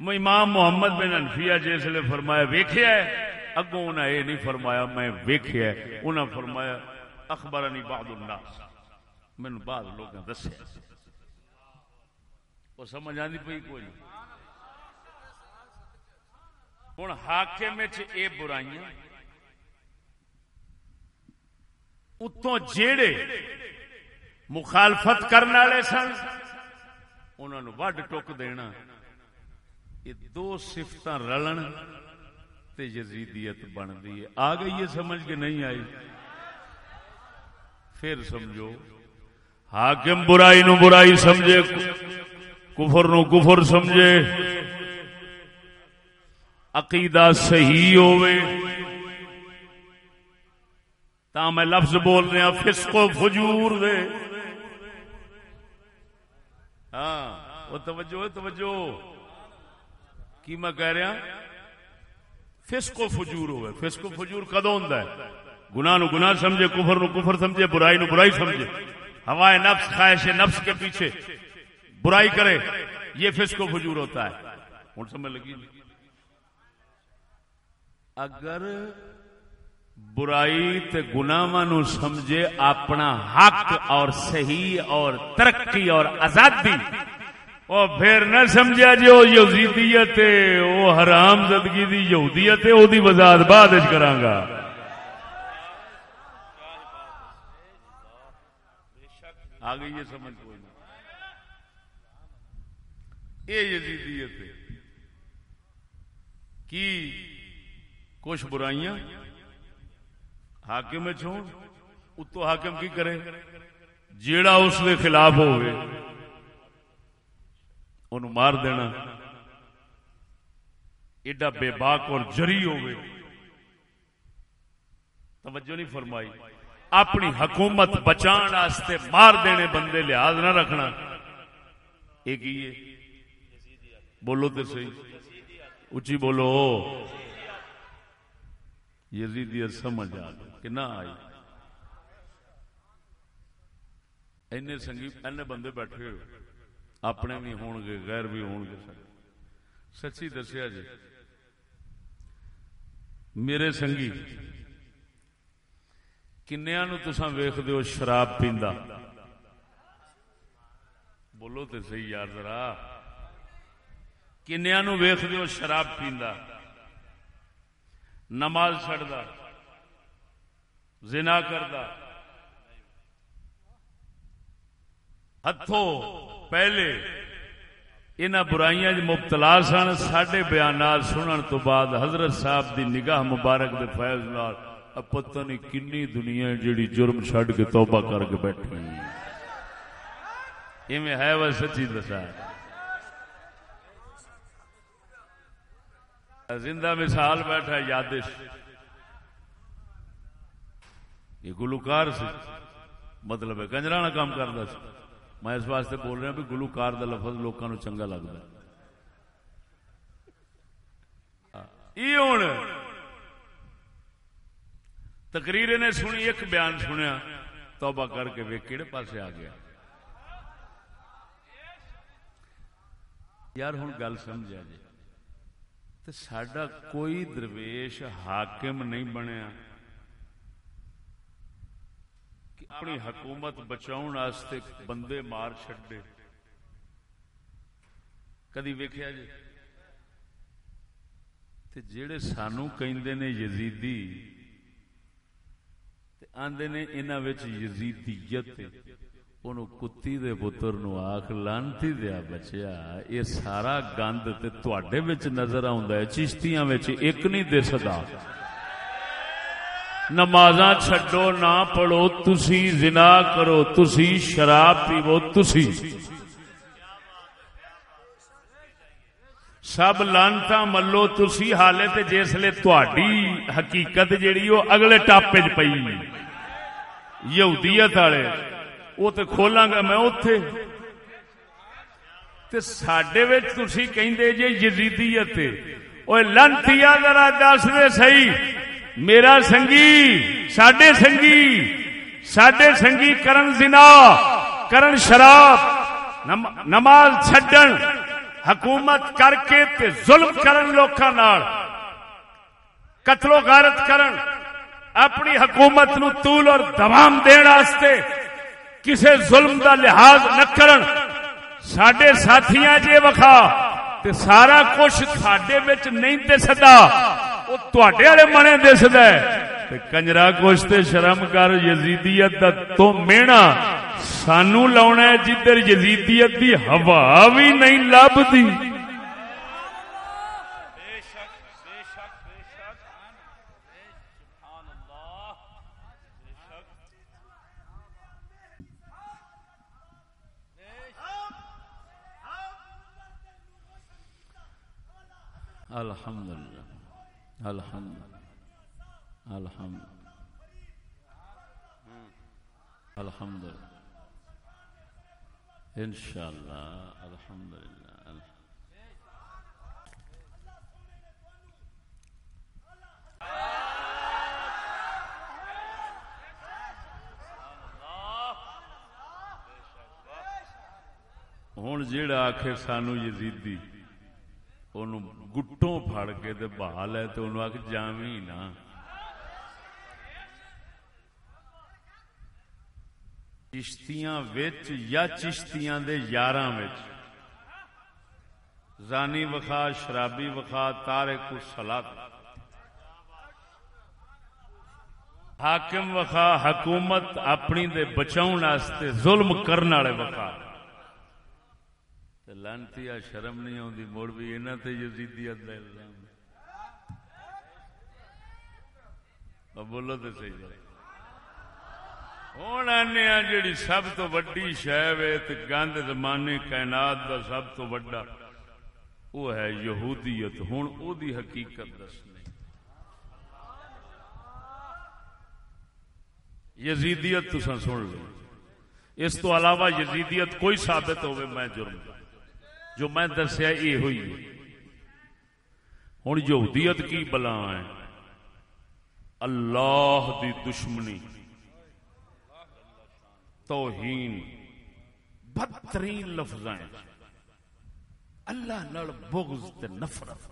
امام محمد بن انفیہ جس لے فرمایا ویکھیا ہے اگوں انہاں اے نہیں فرمایا میں ویکھیا ہے انہاں فرمایا اخبرنی بعض الناس من بعض لوگاں دسیا وہ سمجھ آندی کوئی نہیں ہوں حاکم اے برائیاں اتوں جیڑے مخالفت کرنے والے سن انہوں وڈ ٹک دینا۔ یہ دو سفت رلن تے یزیدیت بنتی ہے۔ آ گئی ہے، سمجھ کے نہیں آئی؟ پھر سمجھو، حاکم برائی نو برائی سمجھے، کفر نو کفر سمجھے۔ عقیدہ صحیح ہوئے تا میں لفظ بول رہا فسق و فجور دے۔ ہاں وہ توجہ توجہ۔ کی میں کہہ رہا فسق و فجور ہوئے فسق و فجور کدو ہوں گناہ نو گناہ سمجھے، کفر نو کفر سمجھے، برائی نو برائی سمجھے۔ ہوائے نفس، خواہش نفس کے پیچھے برائی کرے، یہ فسق و فجور ہوتا ہے۔ ہوں، سمجھ لگی؟ اگر برائی تے گناواں نو سمجھے اپنا حق اور صحیح اور ترقی اور آزادی، او پھر نہ سمجھا جی وہ یزیدیت وہ حرام زدگی دی یہودیت او دی وضاحت بعد وچ کراں گا۔ آ گئی یہ سمجھ کوئی نہیں۔ یہ یزیدیت ہے، کی کچھ برائیاں حاکم چھوڑ، اتو حاکم کی کرے جیڑا اس کے خلاف ہوئے ان مار دینا۔ ایڈا بے باک اور جری ہوئے۔ توجہ نہیں فرمائی۔ اپنی حکومت بچان واسطے مار دینے بندے لحاظ نہ رکھنا۔ یہ کی ہے۔ بولو تو صحیح۔ اچھی بولو۔ یزیدیت سمجھ آ گئی کہ نہ آئی۔ اینے سنگی، اینے بندے بیٹھے ہو اپنے بھی ہون گے، غیر بھی ہون گے سچی دسیا جی۔ میرے سنگی کنیا نو تسا ویخ دو شراب پیندا۔ بولو تو صحیح یار ذرا۔ کنیا نو ویخ دو شراب پیندا۔ نماز چڑھتا زنا کردا۔ ہتھوں پہلے ان برائیاں مبتلا سن سڈے بیانات سنن تو بعد حضرت صاحب دی نگاہ مبارک دے فیض نال پتہ نہیں کنی دنیا جیڑی جرم چھڈ کے توبہ کر کے بیٹھی ایویں ہے وہ سچی دسا۔ زندہ مثال بیٹھا یادش۔ یہ گلوکار سے مطلب ہے کنجرا کام کرتا سی۔ میں اس واسطے بول رہا بھی گلوکار دا لفظ لوگوں کو چنگا لگتا ہوں تقریر نے سنی، ایک بیان سنیا۔ توبہ کر کے وے کہڑے پاسے آ گیا۔ یار ہوں گل سمجھا جی۔ تو سڈا کوئی درویش حاکم نہیں بنیا۔ کہ اپنی حکومت بچاؤ واسطے بندے مار چڈے کدی ویکیا جی؟ تے جڑے سانو کہندے نے یزیدی، تے آندے نے انہاں وچ یزیدیت انہوں کتی دے پتر نو آخ لانتی دیا بچیا یہ سارا گند تے نظر آوندا چشتیاں وچ ایک نہیں دے سدا نمازاں چھڈو نہ پڑھو تسی زنا کرو تسی شراب پیو تسی سب لانتا ملو تسی حالے تے جسلے تواڈی حقیقت جیڑی وہ اگلے ٹاپے چ پئی یہودیت والے وہ تے کھولاں گا میں اوتھے تے ساڈے وچ تسی کہندے جے یزیدیت اوے لانتیا ذرا دس دے صحیح میرا سنگی ساڈے سنگی ساڈے سنگی کرن زنا کرن شراب نماز چھڈن حکومت کر کے تے ظلم کرن لوکاں نال قتل و غارت کرن اپنی حکومت نو طول اور دوام دین واسطے کسے ظلم دا لحاظ نہ کرن۔ ساڈے ساتھیاں جے وکھا تے سارا کچھ ساڈے وچ نہیں دسدا او تواڈے والے منے دسدا ہے۔ تے کنجرا کچھ تے شرم کر، یزیدیت دا تو مینا۔ سانو لاونا ہے جدھر یزیدیت دی ہوا بھی نہیں لبدی الحمد للہ الحمد الحمد. الحمد. ان شاء اللہ الحمد للہ ہوں جیڑا آخ سانو یزیدی گٹوں پھڑ کے بہا لے تو انہوں آخ جاوی نا۔ چشتیاں وچ یا چشتیاں دے یاراں وچ۔ زانی وخا، شرابی وخا تارے کو سلاد حاکم وخا، حکومت اپنی دے بچاؤ واسطے ظلم کرنے والے وخا۔ لانتی شرم نہیں آتی مڑ بھی انہوں تے یزیدیت دا الزام۔ بولو تو صحیح بات۔ ہوں آنے جیڑی سب تو وڈی شہ گند زمانے کائنات دا سب تو وڈا وہ ہے یہودیت ہوں او دی حقیقت دسنی یزیدیت تسا سن لو اس تو علاوہ یزیدیت کوئی ثابت ہوئے میں جرم جو میں دسیا یہ ہوئی ہوں یہودیت کی بلا ہے اللہ دی دشمنی توہین، بدترین لفظ اللہ نال بغض تے نفرت۔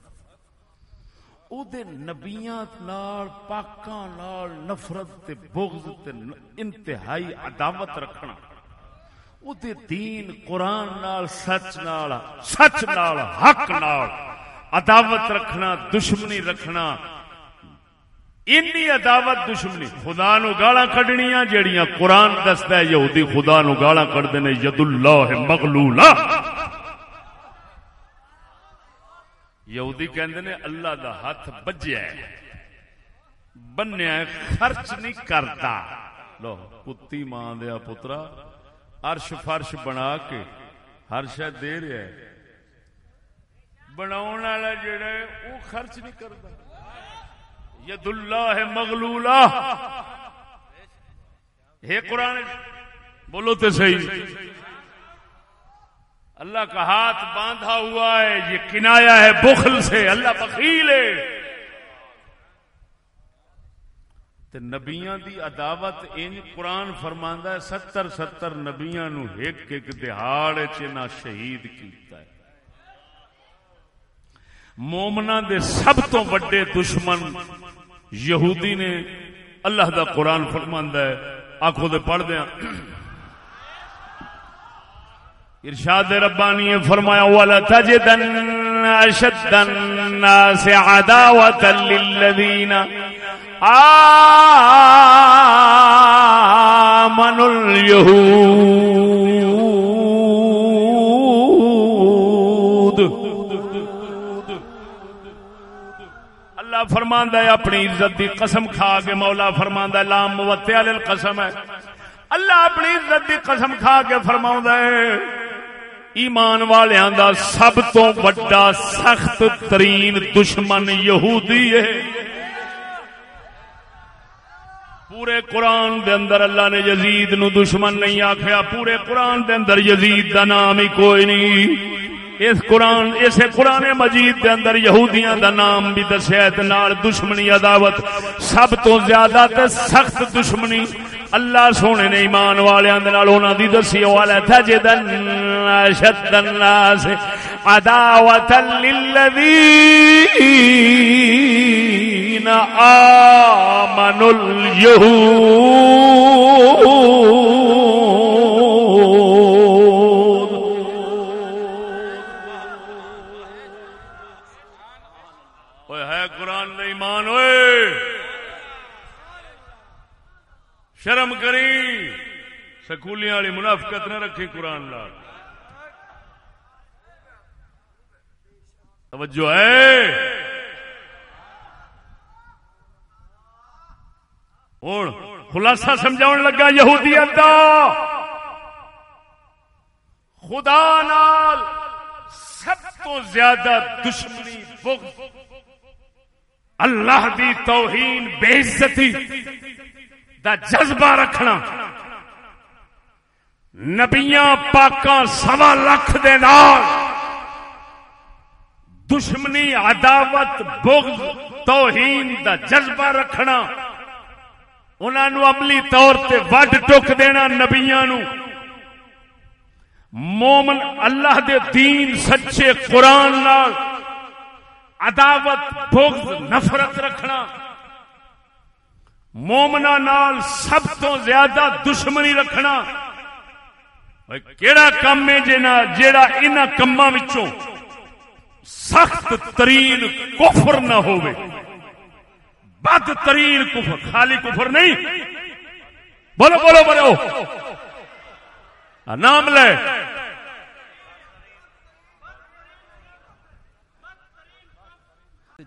او دے نبیاں نال، پاکاں نال نفرت تے بغض تے انتہائی عداوت رکھنا۔ او دے دین قرآن نال، سچ نال سچ نال، حق نال عداوت رکھنا، دشمنی رکھنا۔ عداوت دشمنی۔ خدا نو گالاں کڈنیاں جیڑیاں قرآن دستا ہے، یہودی خدا نو گالاں کڈدے نے ید اللہ مغلولہ یہودی کہندے نے، اللہ دا ہاتھ بجیا ہے۔ بنیا ہے، خرچ نہیں کرتا۔ لو، کتی ماں دیا پترا، عرش فرش بنا کے ہر شاید دے رہا ہے۔ بناؤ والا جڑا ہے، وہ خرچ نہیں کرتا۔ ید اللہ ہے مغلولہ۔ ہے قرآن بولو تو صحیح۔ اللہ کا ہاتھ باندھا ہوا ہے، یہ کنایا ہے بخل سے، اللہ بخیل ہے۔ تے نبیاں دی عداوت ان قرآن فرماندا ہے، ستر ستر نبیاں نو ایک ایک دہاڑ چنا شہید کیتا ہے۔ مومنا دے سب تو بڑے دشمن یہودی نے اللہ دا قرآن فرماندا ہے۔ آنکھوں دے پڑھ دیاں ارشاد ربانی نے فرمایا، ولا تجدن اشد الناس عداوه للذين آمنوا اليهود اللہ فرماندا ہے، اپنی عزت دی قسم کھا کے مولا فرماندا ہے لام موتیا للقسم ہے۔ اللہ اپنی عزت دی قسم کھا کے فرماوندا ہے۔ ایمان والیاں دا سب تو بڑا سخت ترین دشمن یہودی ہے۔ پورے قرآن دے اندر اللہ نے یزید نو دشمن نہیں آکھیا، پورے قرآن دے اندر یزید دا نام ہی کوئی نہیں۔ اس قرآن اسے قرآن مجید دے اندر یہودیاں دا نام بھی دسیا نال دشمنی عداوت سب تو زیادہ تے سخت دشمنی اللہ سونے نے ایمان والوں والے انہوں دی دسی والا تھا جدن اشد الناس عداوت للذین آمنوا اليهود شرم کری، سکولیاں والی منافقت نہ رکھی قرآن لال توجہ ہے؟ ہوں خلاصہ سمجھاؤ لگا یہودیت دا۔ خدا نال سب تو زیادہ دشمنی بغض۔ اللہ دی توہین بے عزتی۔ دا جذبہ رکھنا۔ نبیاں پاکاں سوا لکھ دے نال دشمنی، عداوت، بغض، توہین دا جذبہ رکھنا۔ انہوں عملی طور تے وڈ ٹک دینا نبیاں نو۔ مومن اللہ دے دین سچے قرآن نال عداوت، بغض، نفرت رکھنا۔ مومنا نال سب تو زیادہ دشمنی رکھنا۔ کیڑا کام ہے جنا جیڑا ان کما سخت ترین کفر نہ ہوئے بد ترین کفر، خالی کفر نہیں۔ بولو بولو بولو۔ نام لے۔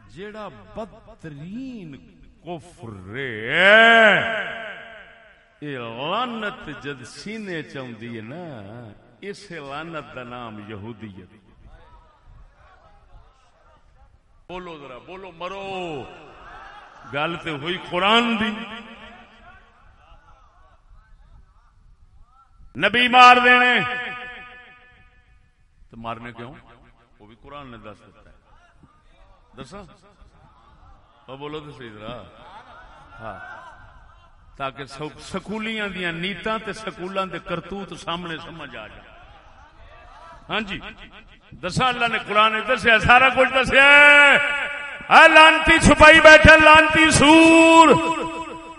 جیڑا بدترین کفر یہ لانت جد سینے چاہتی ہے نا اس لانت دا نام یہودیت۔ بولو ذرا، بولو، مرو۔ گل تو ہوئی قرآن دی۔ نبی مار دینے۔ تو مارنے کیوں؟ وہ بھی قرآن نے دس دیتا ہے۔ دسا وہ بولو تو صحیح طرح۔ ہاں۔ تاکہ سکولیاں دیا نیتاں تے سکولاں دے کرتوت سامنے سمجھ آ جائے۔ ہاں جی۔ دسا اللہ نے قرآن دسیا، سارا کچھ دسیا لانتی چھپائی بیٹھے، لانتی سور۔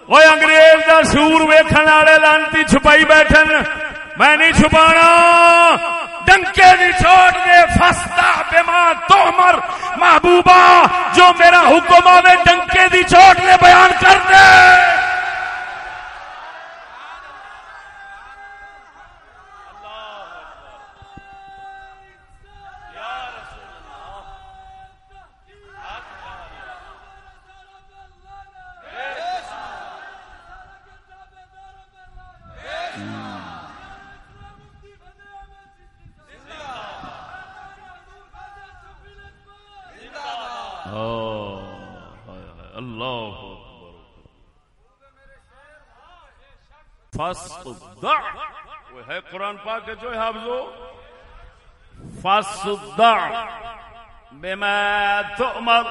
وہ انگریز دا سور ویکھن والے لانتی چھپائی بیٹھن۔ میں نہیں چھپانا۔ ڈنکے دی چھوڑ دے، فستا بیما تومر محبوبہ، جو میرا حکم آوے، ڈنکے دی چھوڑ دے، بیان کر دے۔ وہ ہے قرآن پاک جو ہے حافظو فصدع بما تؤمر۔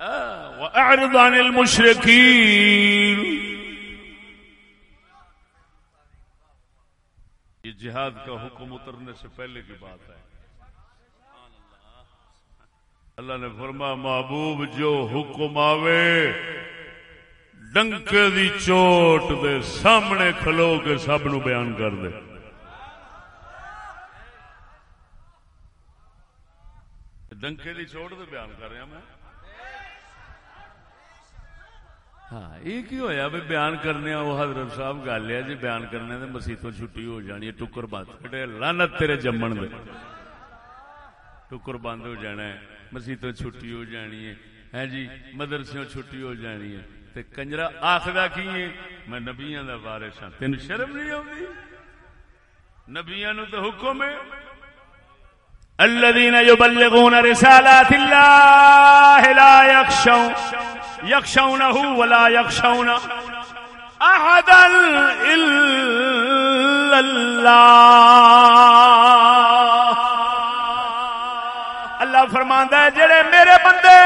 ہاں، واعرض عن المشركين یہ جہاد کا حکم اترنے سے پہلے کی بات ہے۔ اللہ نے فرما محبوب، جو حکم آوے ڈنکے دی چوٹ دے سامنے کھلو کے سب نو بیان کر دے۔ ڈنکے دی چوٹ دے بیان کر رہا میں۔ ہاں یہ کی ہویا بیان کرنے وہ حضرت صاحب گل ہے جی بیان کرنے دے مسیح چھٹی ہو جانی ہے، ٹکر بند۔ لانت تیرے جمن دے۔ ٹکر بند ہو جانا ہے مسیح چھٹی ہو جانی ہے۔ ہاں جی مدرسے چھٹی ہو جانی ہے۔ تے کنجرا آخدا کی میں نبیاں دا وارث ہاں۔ تین شرم نہیں آتی نبیاں نو تو حکم ہے الذين يبلغون رسالات الله لا يخشون يخشونه ولا يخشون احدا الا الله اللہ فرماندا ہے، جڑے میرے بندے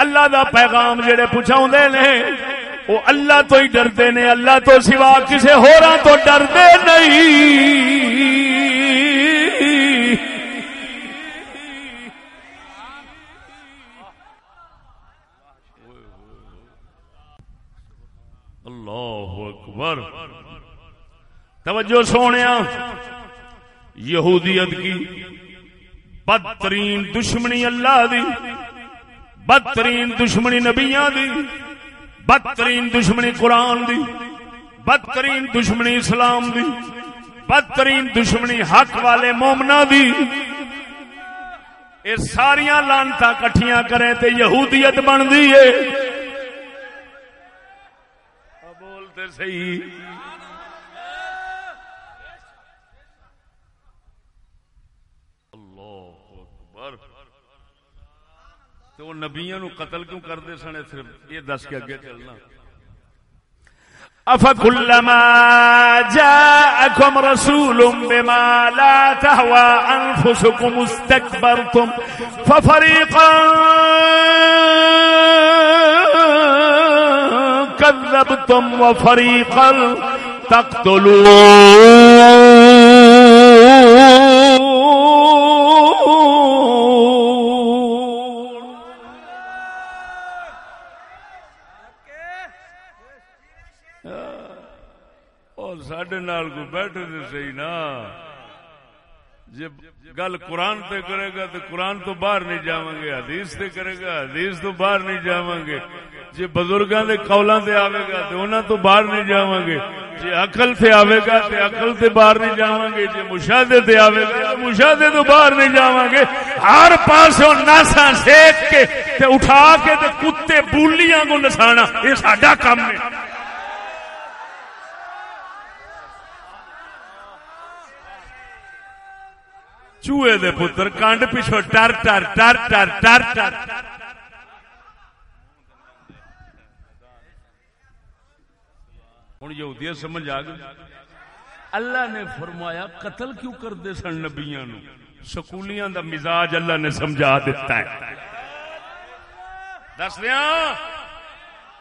اللہ دا پیغام جڑے پوچھا نے، وہ اللہ تو ہی ڈرتے نے، اللہ تو سوا کسی ہورا تو ڈرتے نہیں۔ اللہ اکبر۔ توجہ سونے یہودیت کی بدترین دشمنی اللہ دی۔ بدترین دشمنی نبیاں دی، بدترین دشمنی قرآن دی، بدترین دشمنی اسلام دی، بدترین دشمنی حق والے مومنا دی۔ یہ ساریا لانتا کٹھیاں کریں تے یہودیت بن ہے بولتے صحیح۔ تو وہ نبیاں نو قتل کیوں کرتے سن؟ صرف یہ دس کے اگے چلنا۔ افکلما جاءكم رسول بما لا تهوى انفسكم استكبرتم ففريقا كذبتم وفريقا تقتلون۔ نال کو بیٹھے تو صحیح نا جی گل قرآن تے کرے گا تو قرآن تو باہر نہیں جاؤں گے حدیث تے کرے گا حدیث تو باہر نہیں جاؤں گے جی بزرگوں کے قولاں تے آوے گا تو انہاں تو باہر نہیں جاؤں گے جی عقل تے آوے گا تے عقل تے باہر نہیں جاؤں گے جی مشاہدے تے آوے گا مشاہدے تو باہر نہیں جاؤں گے ہر پاسوں ناسا سیک کے تے اٹھا کے تے کتے بولیاں کو نسانا یہ ساڈا کام ہے چوہے دے پتر کانڈ پیچھو ٹر ٹر ٹر ٹر ٹر ٹر۔ ہوں یہودیت سمجھ آ گئی۔ اللہ نے فرمایا، قتل کیوں کرتے سن نبیاں نو؟ سکولیاں دا مزاج اللہ نے سمجھا دیتا ہے۔ دس دیا۔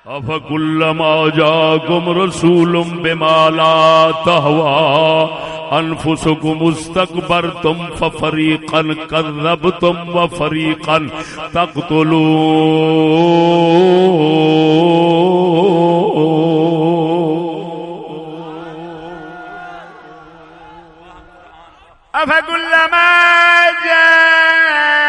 افکلما جاکم رسول بما لا تهوا انفسكم استكبرتم ففريقا كذبتم وفريقا تقتلون. أفكلما جاءكم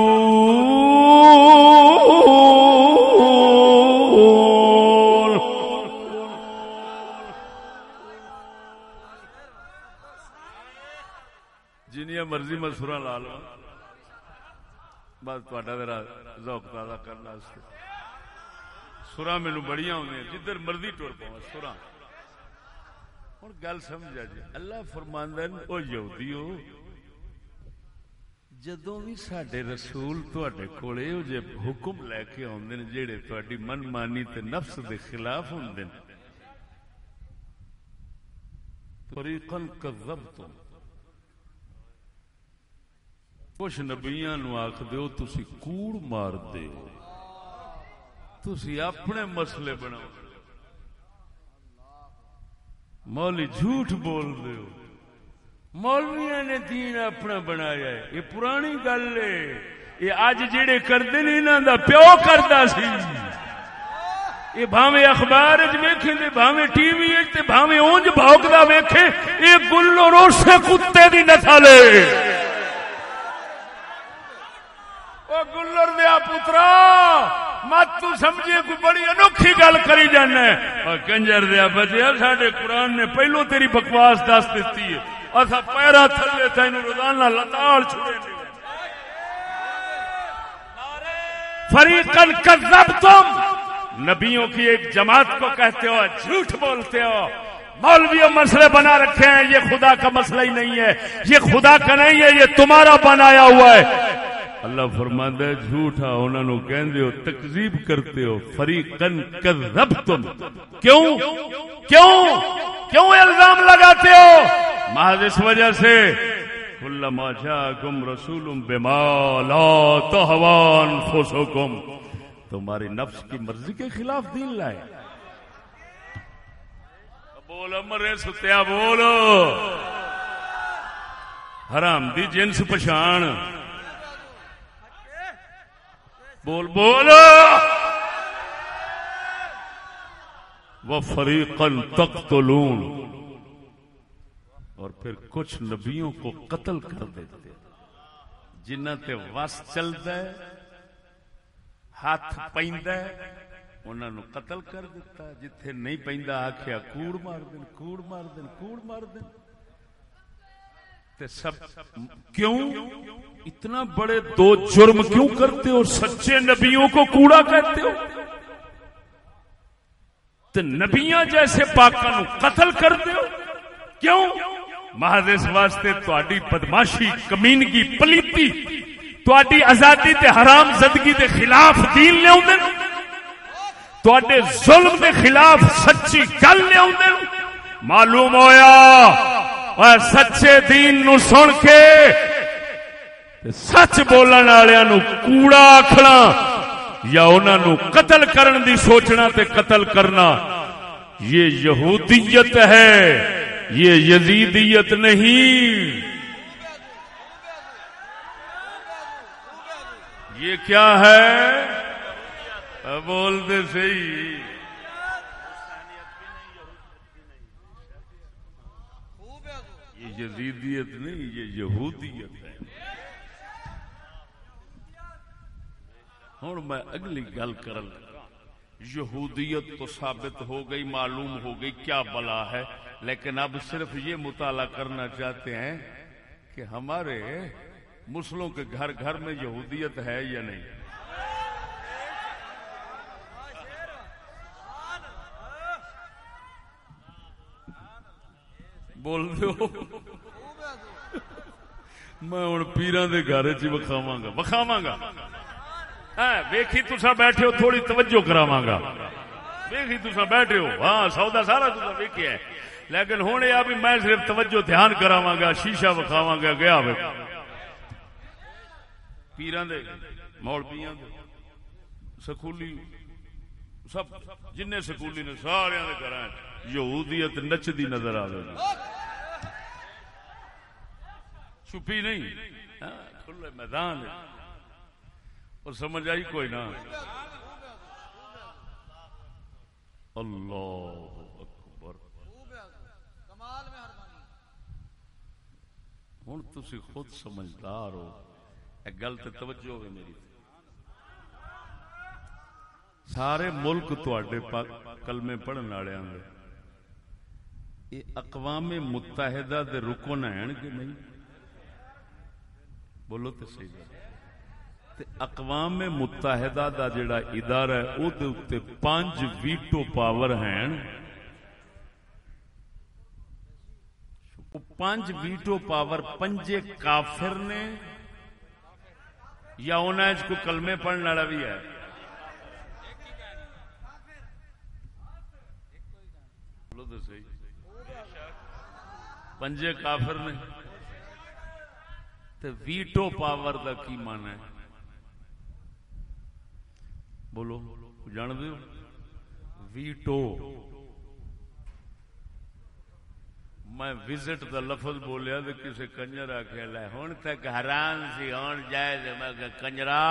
میں سرا لا لو۔ بس تا ذوق تازہ کرنے سرا مینو بڑی آدی جدھر مرضی ٹر پا سرا۔ ہوں گل سمجھا جی۔ اللہ فرماندہ وہ یہودی ہو جدو بھی سڈے رسول تے کولے جے حکم لے کے آدھے جہے تاری من مانی تے نفس دے خلاف ہوں فریقن کذبتم۔ کچھ نبیاں نو آخ دیو تسی کوڑ مار دیو تسی اپنے مسئلے بناؤ۔ مولی جھوٹ بول دیو مولویا نے دین اپنا بنایا ہے۔ یہ پرانی گل ہے۔ یہ اج جڑے کرتے نے انہوں دا پیو کرتا سی۔ یہ بھاوے اخبار ویکھیں تے بھاوے ٹی وی تے بھاوے اونج بھوکدا ویکھے یہ گلو روسے کتے دی نسل ہے او گلر دیا پترا مت تو سمجھے کوئی بڑی انوکھی گل کری جانا ہے کنجر دیا بچیا ساڈے قرآن نے پہلو تیری بکواس دس دیتی ہے اصا پیرا تھلے تین روزانہ لتاڑ چھڑے فریقن کذب تم نبیوں کی ایک جماعت کو کہتے ہو جھوٹ بولتے ہو مولویوں مسئلے بنا رکھے ہیں یہ خدا کا مسئلہ ہی نہیں ہے یہ خدا کا نہیں ہے یہ تمہارا بنایا ہوا ہے اللہ فرماندہ ہے، جھوٹا انہوں نے کہندے ہو، تکذیب کرتے ہو فریقن کذبتم۔ کیوں؟ کیوں؟ کیوں الزام لگاتے ہو؟ محض اس وجہ سے۔ کلما جاءکم رسول بما لا تهوى انفسکم۔ تمہاری نفس کی مرضی کے خلاف دین لائے۔ بولو مرے ستیا بولو۔ حرام دی جنس پچھان۔ بول بولو وہ فریقن تقتلون۔ اور پھر کچھ نبیوں کو قتل کر دیتے جنہ تے وس چلتا ہے، ہاتھ پیندا ہے قتل کر دیتا جتھے نہیں پیندا، آکھیا، کوڑ مار دین، کوڑ مار دین، کوڑ مار دین۔ تے سب؟ کیوں؟ اتنا بڑے دو جرم کیوں کرتے ہو؟ سچے نبیوں کو کوڑا کہتے ہو؟ تے نبیاں جیسے پاکاں نو قتل کرتے ہو؟ کیوں؟ محض اس واسطے تہاڈی بدماشی، کمینگی، پلیتی تہاڈی آزادی تے حرام زدگی دے خلاف دین لیاوندے تہاڈے ظلم دے خلاف سچی گل لیاوندے معلوم ہویا اور سچے دین نو سن کے سچ بولن والےاں نو کوڑا آکھنا یا انہاں نو قتل کرن دی سوچنا تے قتل کرنا یہ یہودیت ہے یہ یزیدیت نہیں یہ کیا ہے بول دے صحیح خوب ہے حضور یہ یزیدیت نہیں، یہ یہودیت ہے۔ ہوں میں اگلی گل کر یہودیت تو ثابت ہو گئی، معلوم ہو گئی کیا بلا ہے۔ لیکن اب صرف یہ مطالعہ کرنا چاہتے ہیں کہ ہمارے مسلموں کے گھر گھر میں یہودیت ہے یا نہیں۔ بول دو میں ہوں پیران دے گھر چ وکھاواں گا وکھاواں گا ہاں ویکھی تسا بیٹھے ہو تھوڑی توجہ کراواں گا ویکھی تسا بیٹھے ہو ہاں سودا سارا تسا ویکھیا ہے لیکن ہوں یہ بھی میں صرف توجہ دھیان کراواں گا شیشہ وکھاواں گا گیا ہوے پیران دے مولویاں دے سکولی سب جن سکولی نے سارے دے گھراں یہودیت نچدی نظر آوے گی۔ چھپی نہیں۔ ہاں، کھلے میدان اور سمجھ آئی کوئی نہ۔ اللہ اکبر۔ ہوں تھی خود سمجھدار ہو۔ گل تے توجہ ہوے میری۔ سارے ملک تے کلمے پڑھن والوں یہ اقوام متحدہ دے رکن ہیں کہ نہیں؟ بولو تو صحیح تے اقوام متحدہ دا جڑا ادارہ ہے، او دے اوتے پانچ ویٹو پاور ہیں پانچ ویٹو پاور پنجے کافر نے، یا انہیں کو کلمے پڑھنے والا بھی ہے بولو تو صحیح پنجے کافر نے۔ تے ویٹو پاور دا کی مان ہے؟ بولو، جان دیو ویٹو۔ میں وزٹ دا لفظ بولیا تو کسی کنجر آخیا لے ہوں تک حرام سی ہوں جائز میں کہ کنجرا،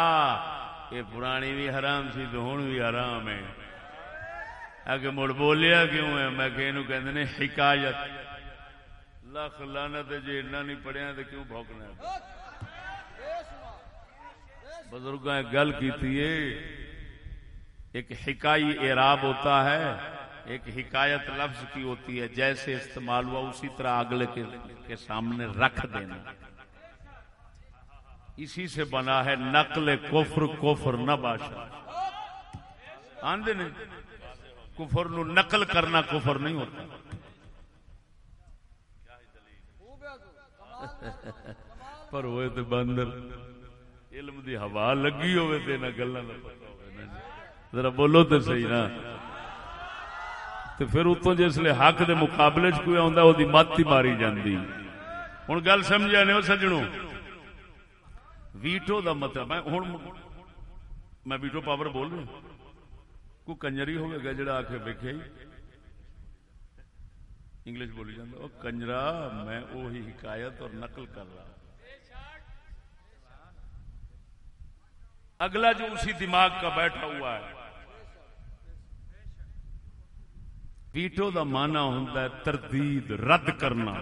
یہ پرانی بھی حرام سی تو ہوں بھی حرام ہے۔ اگے مڑ بولیا کیوں ہے؟ میں کہ اینو حکایت۔ لکھ لعنت جی اتنا نہیں پڑھیا تو کیوں بھوکنا ہے؟ گل کی تھی ایک حکائی اعراب ہوتا ہے ایک حکایت لفظ کی ہوتی ہے جیسے استعمال ہوا اسی طرح اگلے کے, کے سامنے رکھ دینا۔ اسی سے بنا ہے نقل کفر کفر نہ باشا۔ آندے نے کفر نو نقل کرنا کفر نہیں ہوتا خوب ہے حضور کمال پر ہوئے تے بندر علم دی ہوا لگی ہوئے تے نہ گلاں دا پتہ ہوئے جی۔ ذرا بولو تے صحیح نا۔ تے پھر اتوں جس جسلے حق دے مقابلے چ کوئی آندا او دی مت ہی ماری جاندی۔ ہن گل سمجھا نے او سجنوں ویٹو دا مطلب میں ہن میں ویٹو پاور بول رہا ہوں۔ کو کنجری ہوے گا جڑا آ کے ویکھیا ہی۔ انگلش بولی جاتا او کنجرا، میں وہی حکایت اور نقل کر رہا ہوں. اگلا جو اسی دماغ کا بیٹھا ہوا ہے، ویٹو دا مانا ہوتا ہے تردید، رد کرنا،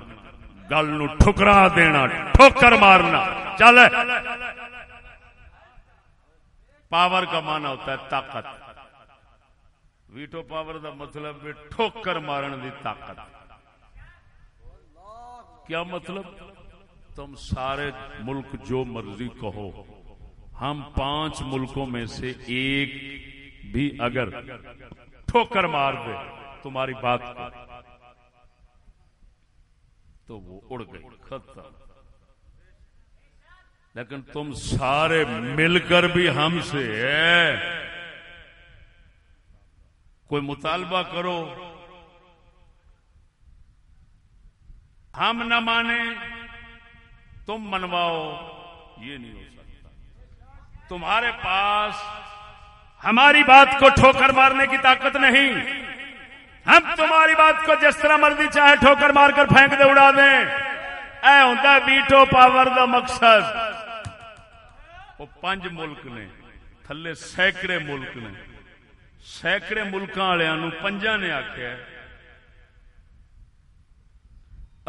گل نو ٹھکرا دینا، ٹھوکر مارنا۔ چل۔ پاور کا مانا ہوتا ہے طاقت۔ ویٹو پاور دا مطلب ٹھوکر مارن دی طاقت۔ کیا مطلب؟ تم سارے ملک جو مرضی کہو، ہم پانچ ملکوں میں سے ایک بھی اگر ٹھوکر مار دے، تمہاری بات کو تو وہ اڑ گئی، ختم۔ لیکن تم سارے مل کر بھی ہم سے کوئی مطالبہ کرو۔ ہم نہ مانے تم منواؤ، یہ نہیں ہو سکتا۔ تمہارے پاس ہماری بات کو ٹھوکر مارنے کی طاقت نہیں۔ ہم تمہاری بات کو جس طرح مرضی چاہے ٹھوکر مار کر پھینک دے، اڑا دیں۔ اے ہوتا ویٹو پاور دا مقصد۔ وہ پانچ ملک نے، تھلے سینکڑے ملک نے، سینکڑے ملکوں والوں پنجا نے آخیا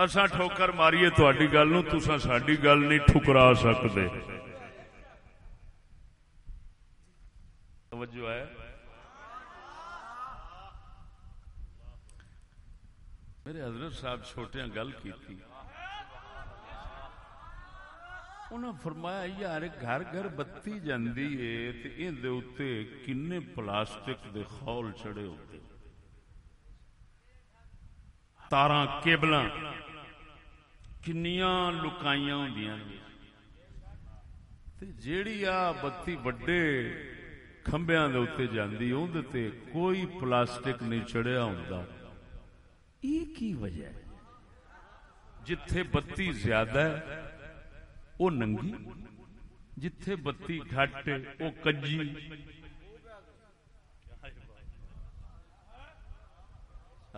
اسا ٹھوکر ماریے تاری گل نو تسا ساری گل نہیں ٹھکرا سکتے توجہ ہے۔ میرے حضرت صاحب چھوٹے گل کی تھی انہاں فرمایا، یار، گھر گھر بتی جاندی ہے تے این دے اوتے کنے پلاسٹک دے خول چڑے ہوتے۔ تارا کیبلاں کنیاں لکائیاں ہوندیاں جیڑی آ بتی وڈے کھمبیاں دے اوتے تے کوئی پلاسٹک نہیں چڑھیا ہوندا یہ کی وجہ ہے جتھے بتی زیادہ ہے او ننگی جتھے بتی گھٹ او کجی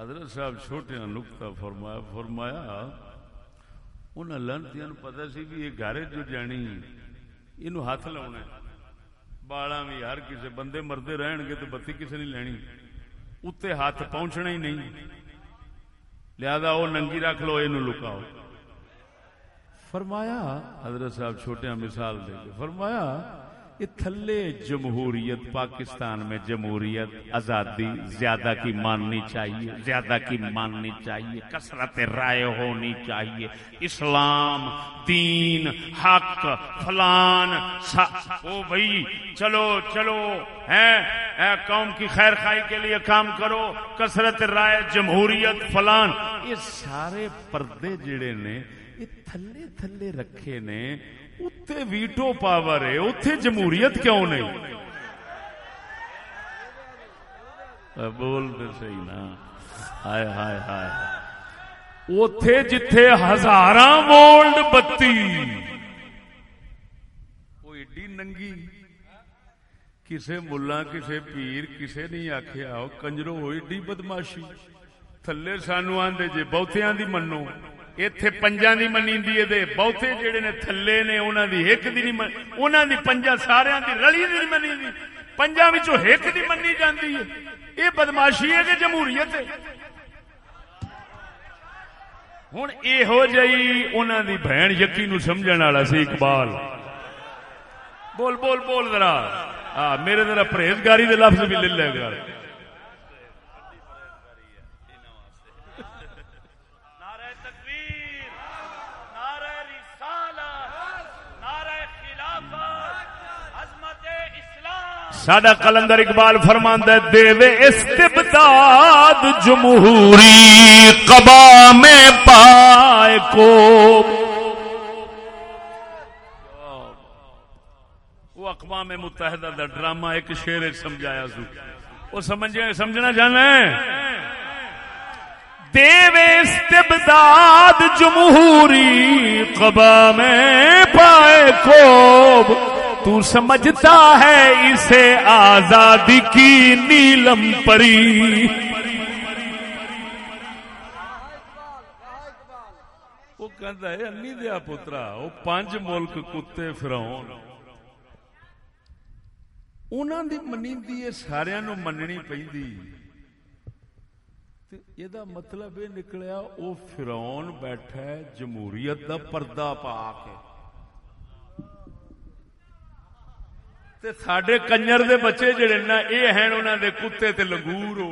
حضرت صاحب چھوٹیاں نقطہ فرمایا فرمایا، انہاں لانتیاں نو پتہ سی بھی یہ گھر جو جانی اینو ہاتھ لاؤنا ہے۔ بالاں بھی ہر کسے، بندے مردے رہن گے تو بتی کسے نہیں لینی۔ اتنے ہاتھ پہنچنا ہی نہیں۔ لہذا وہ ننگی رکھ لو اینو لکاؤ۔ فرمایا، حضرت صاحب چھوٹیاں مثال دے کے، فرمایا یہ تھلے جمہوریت، پاکستان میں جمہوریت، آزادی زیادہ کی ماننی چاہیے، زیادہ کی ماننی چاہیے، کثرت رائے ہونی چاہیے۔ اسلام، دین، حق، فلان او بھائی، چلو چلو، ہیں؟ اے قوم کی خیر خائی کے لیے کام کرو، کثرت رائے، جمہوریت، فلان۔ یہ سارے پردے جڑے نے، یہ تھلے تھلے رکھے نے اتنے ویٹو پاور ہے اتنے جمہوریت کیوں نہیں؟ بول دے صحیح نا۔ ہائے ہائے ہائے۔ اتے جتھے ہزار وولڈ بتی۔ وہ ایڈی ننگی۔ کسے ملا، کسے پیر، کسے نہیں آخیا کنجرو ایڈی بدماشی۔ تھلے سانو آدھے جے، بہتیاں دی منو۔ اتے پنجا دی منی دے بہتے جڑے نے تھلے نے انہوں دی ایک دی نہیں انہوں دی پنجا سارے دی رلی دی منی دی پنجا وچوں ایک دی منی جاندی ہے یہ بدماشی ہے کہ جمہوریت ہے ہوں یہو جی انہوں دی بہن یقین نو سمجھن والا سی اقبال بول بول بول ذرا ہاں میرے ذرا پرہیزگاری دے لفظ بھی لے لے ساڈا کلندر اقبال فرماندہ دے استبداد جمہوری قبا میں پائے کو وہ اقوام متحدہ دا ڈرامہ ایک شیر سمجھایا سو۔ وہ سمجھے، سمجھنا جانا ہے۔ دیو استبداد جمہوری قبا میں پائے کو تو سمجھتا ہے اسے آزادی کی نیلم پری۔ وہ کہتا ہے انی دیا پترا وہ پانچ ملک کتے فراؤن انہوں دی منی دی سارا مننی پی یہ مطلب یہ نکلیا وہ فراؤن بیٹھا ہے، جمہوریت دا پردہ پا کے تے ساڈے کنجر دے بچے جڑے نا، اے ہیں انہاں دے کتے تے لنگور ہو۔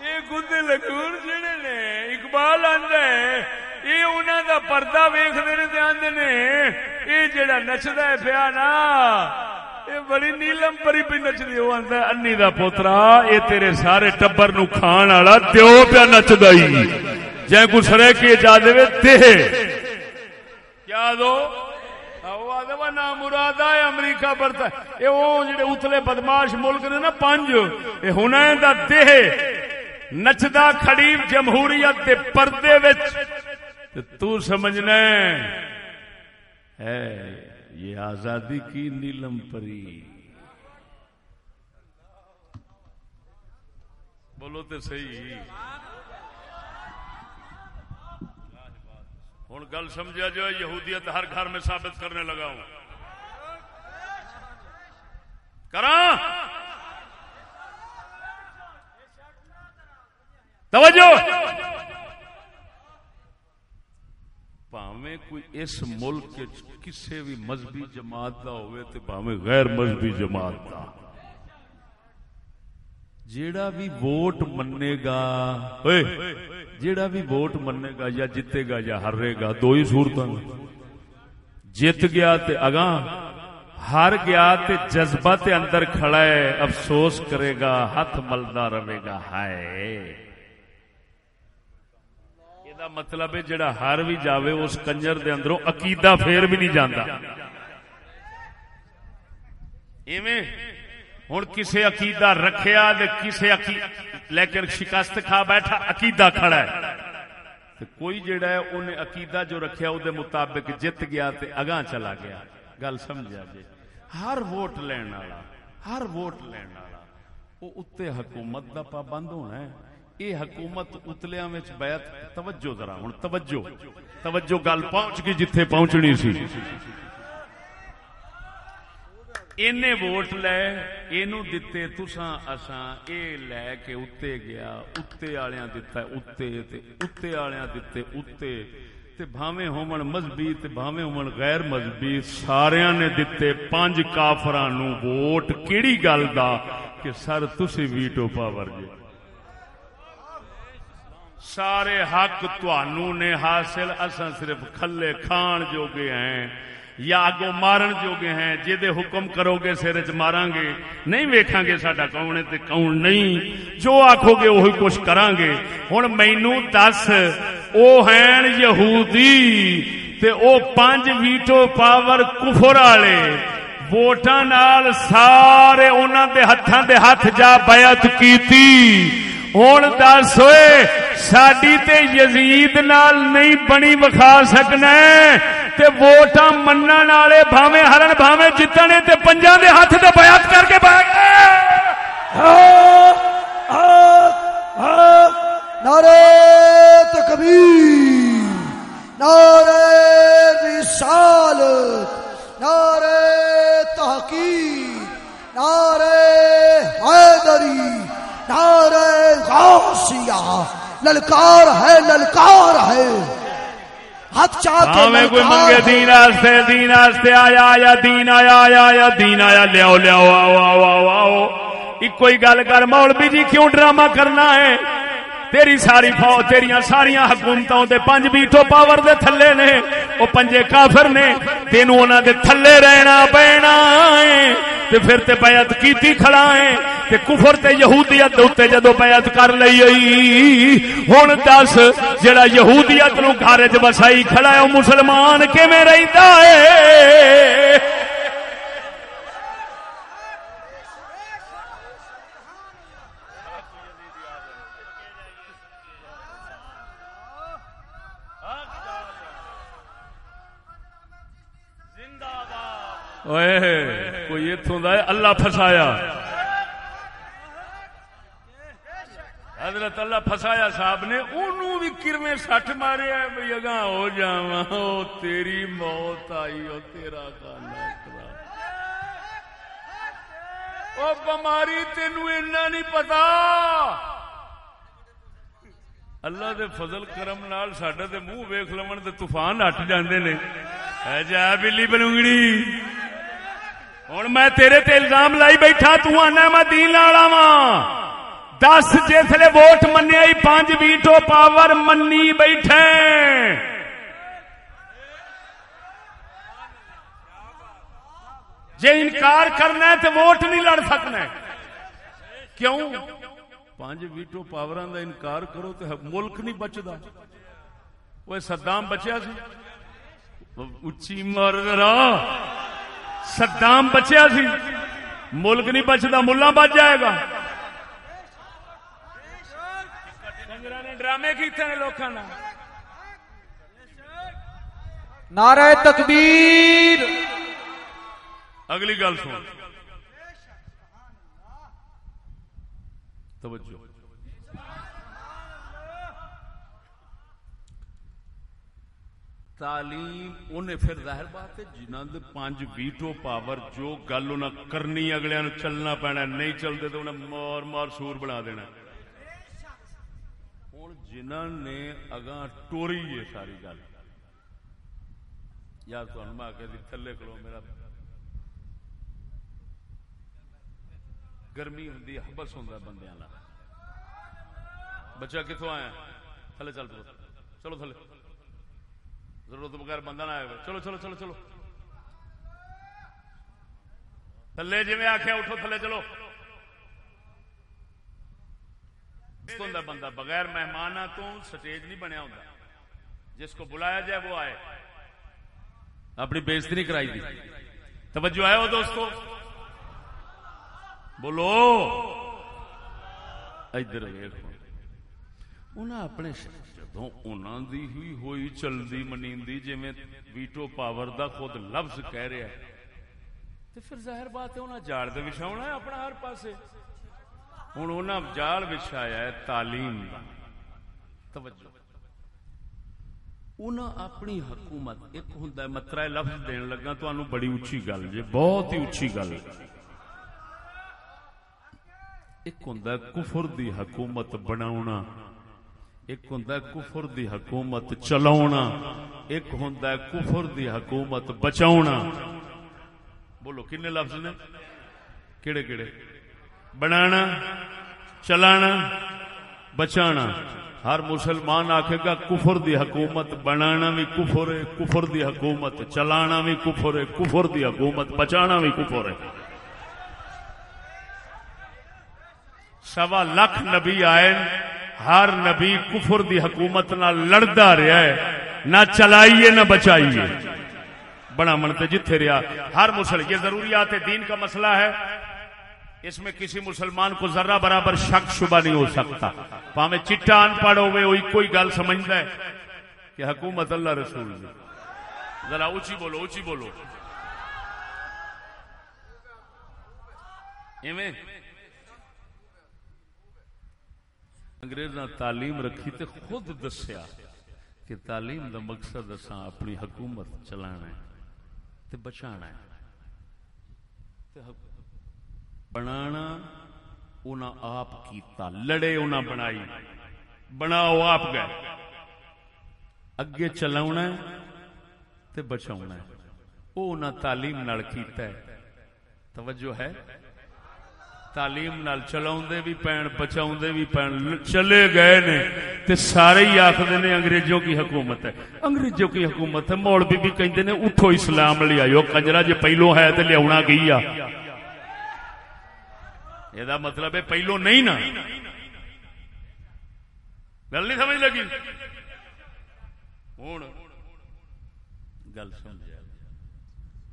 اے کتے لنگور جڑے نے، اقبال آندا ہے، اے انہاں دا پردہ ویکھدے نے تے آندے نے، اے جڑا نچدا ہے پیا نا، اے بڑی نیلم پری پی نچدی، او آندا انی دا پوترا، اے تیرے سارے ٹبر نو کھان والا تیو پیا نچدا ہی جے کو سرے کی اجازت دے۔ کیا دو نام مراد ہے امریکہ برتا یہ وہ جڑے اتلے بدماش ملک نے نا پنج یہ ہن دا دہ نچدا کھڑی جمہوریت دے پردے وچ۔ تو سمجھنا ہے یہ آزادی کی نیلم پری۔ بولو تو صحیح۔ ہوں۔ گل سمجھا جو یہودیت ہر گھر میں ثابت کرنے لگا ہوں۔ کرا۔ توجہ۔ پاویں کوئی اس ملک کسی بھی مذہبی جماعت کا ہوئے تو پاویں غیر مذہبی جماعت کا جیڑا بھی ووٹ منے گا جیڑا بھی ووٹ منے گا یا جیتے گا یا ہرے گا دو ہی صورت جیت گیا تے اگاں ہار گیا تے جذبہ تے اندر کھڑا ہے افسوس کرے گا ہاتھ ملدا رہے گا ہائے مطلب ہے جڑا ہر بھی جاوے اس کنجر دے اندروں عقیدہ پھر بھی نہیں جاندا ایویں ہن کسے عقیدہ رکھیا تے کسے عقیدہ لیکن شکست کھا بیٹھا، عقیدہ کھڑا ہے۔ تے کوئی جڑا ہے انہیں عقیدہ جو رکھیا، او دے مطابق جت گیا تے اگاں چلا گیا۔ گل سمجھا جی؟ ہر ووٹ لین والا، ہر ووٹ لین والا۔ وہ اتنے حکومت دا پابند ہونا ہے۔ یہ حکومت اتلیاں وچ بیعت، توجہ ذرا، ہن توجہ۔ توجہ گل پہنچ گئی جتھے پہنچنی سی۔ اینے ووٹ لے اینو دتے تساں اساں اے لے کے اتے گیا اتے والیاں دتے اتے تے بھاویں ہومن مذہبی تے بھاویں ہومن غیر مذہبی ساریاں نے دتے پانچ کافراں نو ووٹ کیڑی گل دا کہ سر تسی ویٹو پاور جے سارے حق تانوں نے حاصل اساں صرف کھلے کھان جوگے ہیں یا اگو مارن جوگے ہیں جے حکم کرو گے سر چ مارا گے نہیں ویکھاں گے ساڈا کون ہے تے کون نہیں؟ جو آکھو گے وہی کچھ کران گے ہن مینوں دس، او ہیں یہودی تے او پانچ ویٹو پاور کفر والے ووٹاں نال سارے انہاں دے ہتھاں دے ہاتھ جا بیعت کیتی۔ ہوں دس ہوئے ساڈی تے یزید نال نہیں بنی وکھا سکنا۔ تے ووٹاں منن والے بھاویں ہرن بھاویں جتنے تے پنجاں دے ہاتھ تے بیعت کر کے بہ گئے۔ نعرے تکبیر نعرے رسالت نعرے تحقیق نعرے حیدری نعرے غوثیہ۔ للکار ہے للکار ہے۔ ہاتھ چاہ کے کوئی منگے دین آستے دین آستے آیا آیا دین آیا آیا آیا دین آیا لیاؤ لیاؤ آؤ آؤ آؤ آؤ۔ ایک کوئی گل کر مولوی جی کیوں ڈرامہ کرنا ہے؟ تیری ساری فوج، تیریاں ساریاں حکومتوں دے پنج بیٹو پاور دے تھلے نے وہ پنجے کافر نے، تینوں انہاں دے تھلے رہنا پینا ہے۔ تے پھر تے بیعت کیتی کھڑا ہے۔ تے کفر تے یہودیت دے اوتے جدو بیعت کر لئی ہوئی ہن دس جڑا یہودیت نو گھر وچ بسائی کھڑا ہے، او مسلمان کیویں رہندا ہے؟ اوئے، کوئی اتوں دا اللہ پھسایا۔ حضرت اللہ پھسایا، صاحب نے انہوں بھی کرمے سٹ مارے ہے بھئی اگاں ہو جاواں۔ او، تیری موت آئی، او، تیرا کانا او بماری تینوں اینا نہیں پتا۔ اللہ دے فضل کرم نال ساڈے تے منہ ویکھ لون تے طوفان ہٹ جاندے نے۔ اے جا، بلی بلونگڑی۔ ہوں میں تیرے تے الزام لائی بیٹھا تو آنا میں دین والا وا دس جسے ووٹ منیا پانچ ویٹو پاور منی بیٹھے جے انکار کرنا ہے تو ووٹ نہیں لڑ سکنا کیوں پانچ ویٹو پاور دا انکار کرو تو ملک نہیں بچتا وہ صدام بچیا سی اچھی مر صدام بچیا سی۔ ملک نہیں بچتا ملا بچ جائے گا۔ نے ڈرامے کیتے نے لوکاں نال نعرہ تکبیر۔ اگلی گل سن۔ توجہ۔ تعلیم، انہیں پھر ظاہر بات ہے جنہ دے پانچ ویٹو پاور جو گل انہیں کرنی اگلے چلنا پینا نہیں چلتے تو انہیں مار مار سور بنا دینا ہوں جنہ نے اگاں ٹوری ہے ساری گل۔ یا تو میں آ کے جی، تھلے کھلو میرا۔ گرمی ہوں حبس ہوں بندے بچہ کتوں آیا؟ تھلے چل پو چلو تھلے۔ ضرورت بغیر بندہ نہ آئے چلو چلو چلو چلو۔ تھلے جی میں آخیا اٹھو، تھلے چلو۔ ہوں بندہ بغیر مہمان تو سٹیج نہیں بنیا ہوتا جس کو بلایا جائے وہ آئے۔ اپنی بےزتی نہیں کرائی دی۔ توجہ آئے ہو دوستو؟ بولو۔ ادھر ویکھو۔ انہاں اپنے جدوں انہاں دی ہوئی ہوئی چلدی منیندی جویں ویٹو پاور دا خود لفظ کہہ رہا ہے تے پھر ظاہر بات ہے انہاں جاڑ دے وچھاونا ہے اپنا ہر پاسے ہن انہاں جال وچھایا ہے تعلیم دا توجہ انہاں اپنی حکومت ایک ہوندا ہے مترا لفظ دین لگا تانوں بڑی اونچی گل جے بہت ہی اونچی گل ایک ہوندا ہے کفر دی حکومت بناونا ایک ہوندا ہے کفر دی حکومت چلاونا ایک ہوندا ہے کفر دی حکومت بچاونا بولو، کنے لفظ نے؟ کیڑے کیڑے؟ بنانا، چلانا، بچانا۔ ہر مسلمان آکھے گا، کفر دی حکومت بنانا بھی کفر ہے، کفر دی حکومت چلانا بھی کفر ہے، کفر دی حکومت بچانا بھی کفر ہے۔ سوا لکھ نبی آئے۔ ہر نبی کفر دی حکومت نہ لڑتا رہا ہے۔ نہ چلائیے، نہ بچائیے۔ بڑا منتے جتھے رہا۔ ہر مسلم یہ ضروریات دین کا مسئلہ ہے۔ اس میں کسی مسلمان کو ذرہ برابر شک شبہ نہیں ہو سکتا۔ پاوے چٹا ان پڑھ ہوئے وہی کوئی گل سمجھتا ہے کہ حکومت اللہ رسول دی۔ ذرا اونچی بولو اونچی بولو۔ ایویں؟ انگریز تعلیم رکھی تے خود دسیا کہ تعلیم دا مقصد اساں اپنی حکومت چلانا ہے تے بچانا ہے۔ تے بنانا انہاں آپ کیتا، لڑے انہاں بنائی۔ بناؤ آپ گئے۔ اگے چلاونا ہے تے بچاونا ہے۔ وہ انہاں تعلیم نال کیتا ہے۔ توجہ ہے؟ تعلیم نال چلاوندے بھی پین بچاوندے بھی پین، چلے گئے نے تے سارے ہی آخدے نے انگریزوں کی حکومت ہے۔ انگریزوں کی حکومت ہے۔ مولوی بھی کہندے نے، اٹھو اسلام لے آئیو۔ کنجرا جے پہلو ہے تے لیاونا گئی آ؟ یہ مطلب ہے پہلو نہیں نا۔ گل نہیں سمجھ لگی؟ ہوں گل سمجھا۔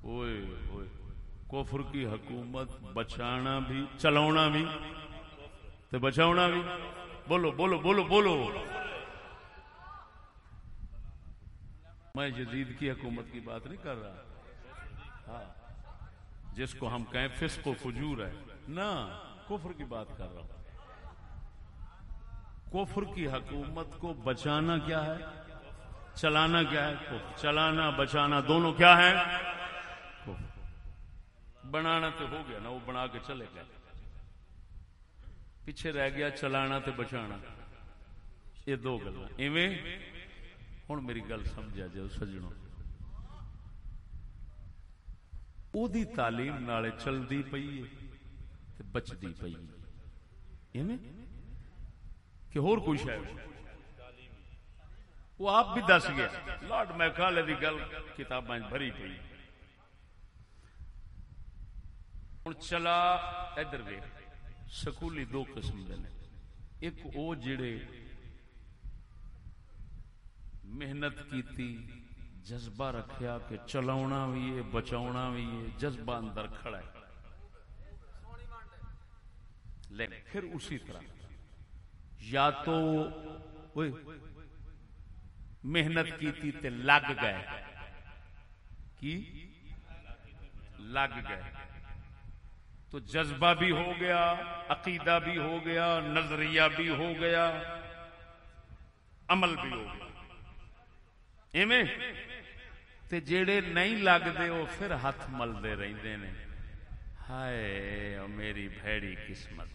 اوئے اوئے۔ کفر کی حکومت بچانا بھی چلاونا بھی، تے بچاونا بھی۔ بولو بولو بولو بولو۔ میں جدید کی حکومت کی بات نہیں کر رہا۔ ہاں۔ جس کو ہم کہیں فسق و فجور ہے۔ نہ، کفر کی بات کر رہا ہوں۔ کفر کی حکومت کو بچانا کیا ہے؟ چلانا کیا ہے؟ کفر چلانا، بچانا دونوں کیا ہے بنانا تو ہو گیا نا، وہ بنا کے چلے گئے۔ پیچھے رہ گیا، چلانا تے بچانا۔ یہ دو گلا ایویں ہوں میری گل سمجھا جاؤ سجنوں او دی تعلیم نالے چلدی پئی تے بچدی پئی ایویں کہ ہور کوئی شاید وہ آپ بھی دس گیا۔ لارڈ میکالے دی گل کتاباں بھری پئی۔ ہوں چلا ادھر وے سکولی دو قسم دے ایک او جڑے محنت کیتی، جذبہ رکھیا کہ چلاونا بھی ہے، بچاونا بھی ہے، جذبہ اندر کھڑا ہے۔ لیکن پھر اسی طرح، یا تو محنت کیتی تے لگ گئے۔ کی؟ لگ گئے۔ تو جذبہ بھی ہو گیا، عقیدہ بھی ہو گیا، نظریہ بھی ہو گیا، عمل بھی ہو گیا۔ ایویں؟ تے جیڑے نہیں لگتے وہ پھر ہاتھ ملتے رہتے نے۔ ہائے میری بھڑی قسمت۔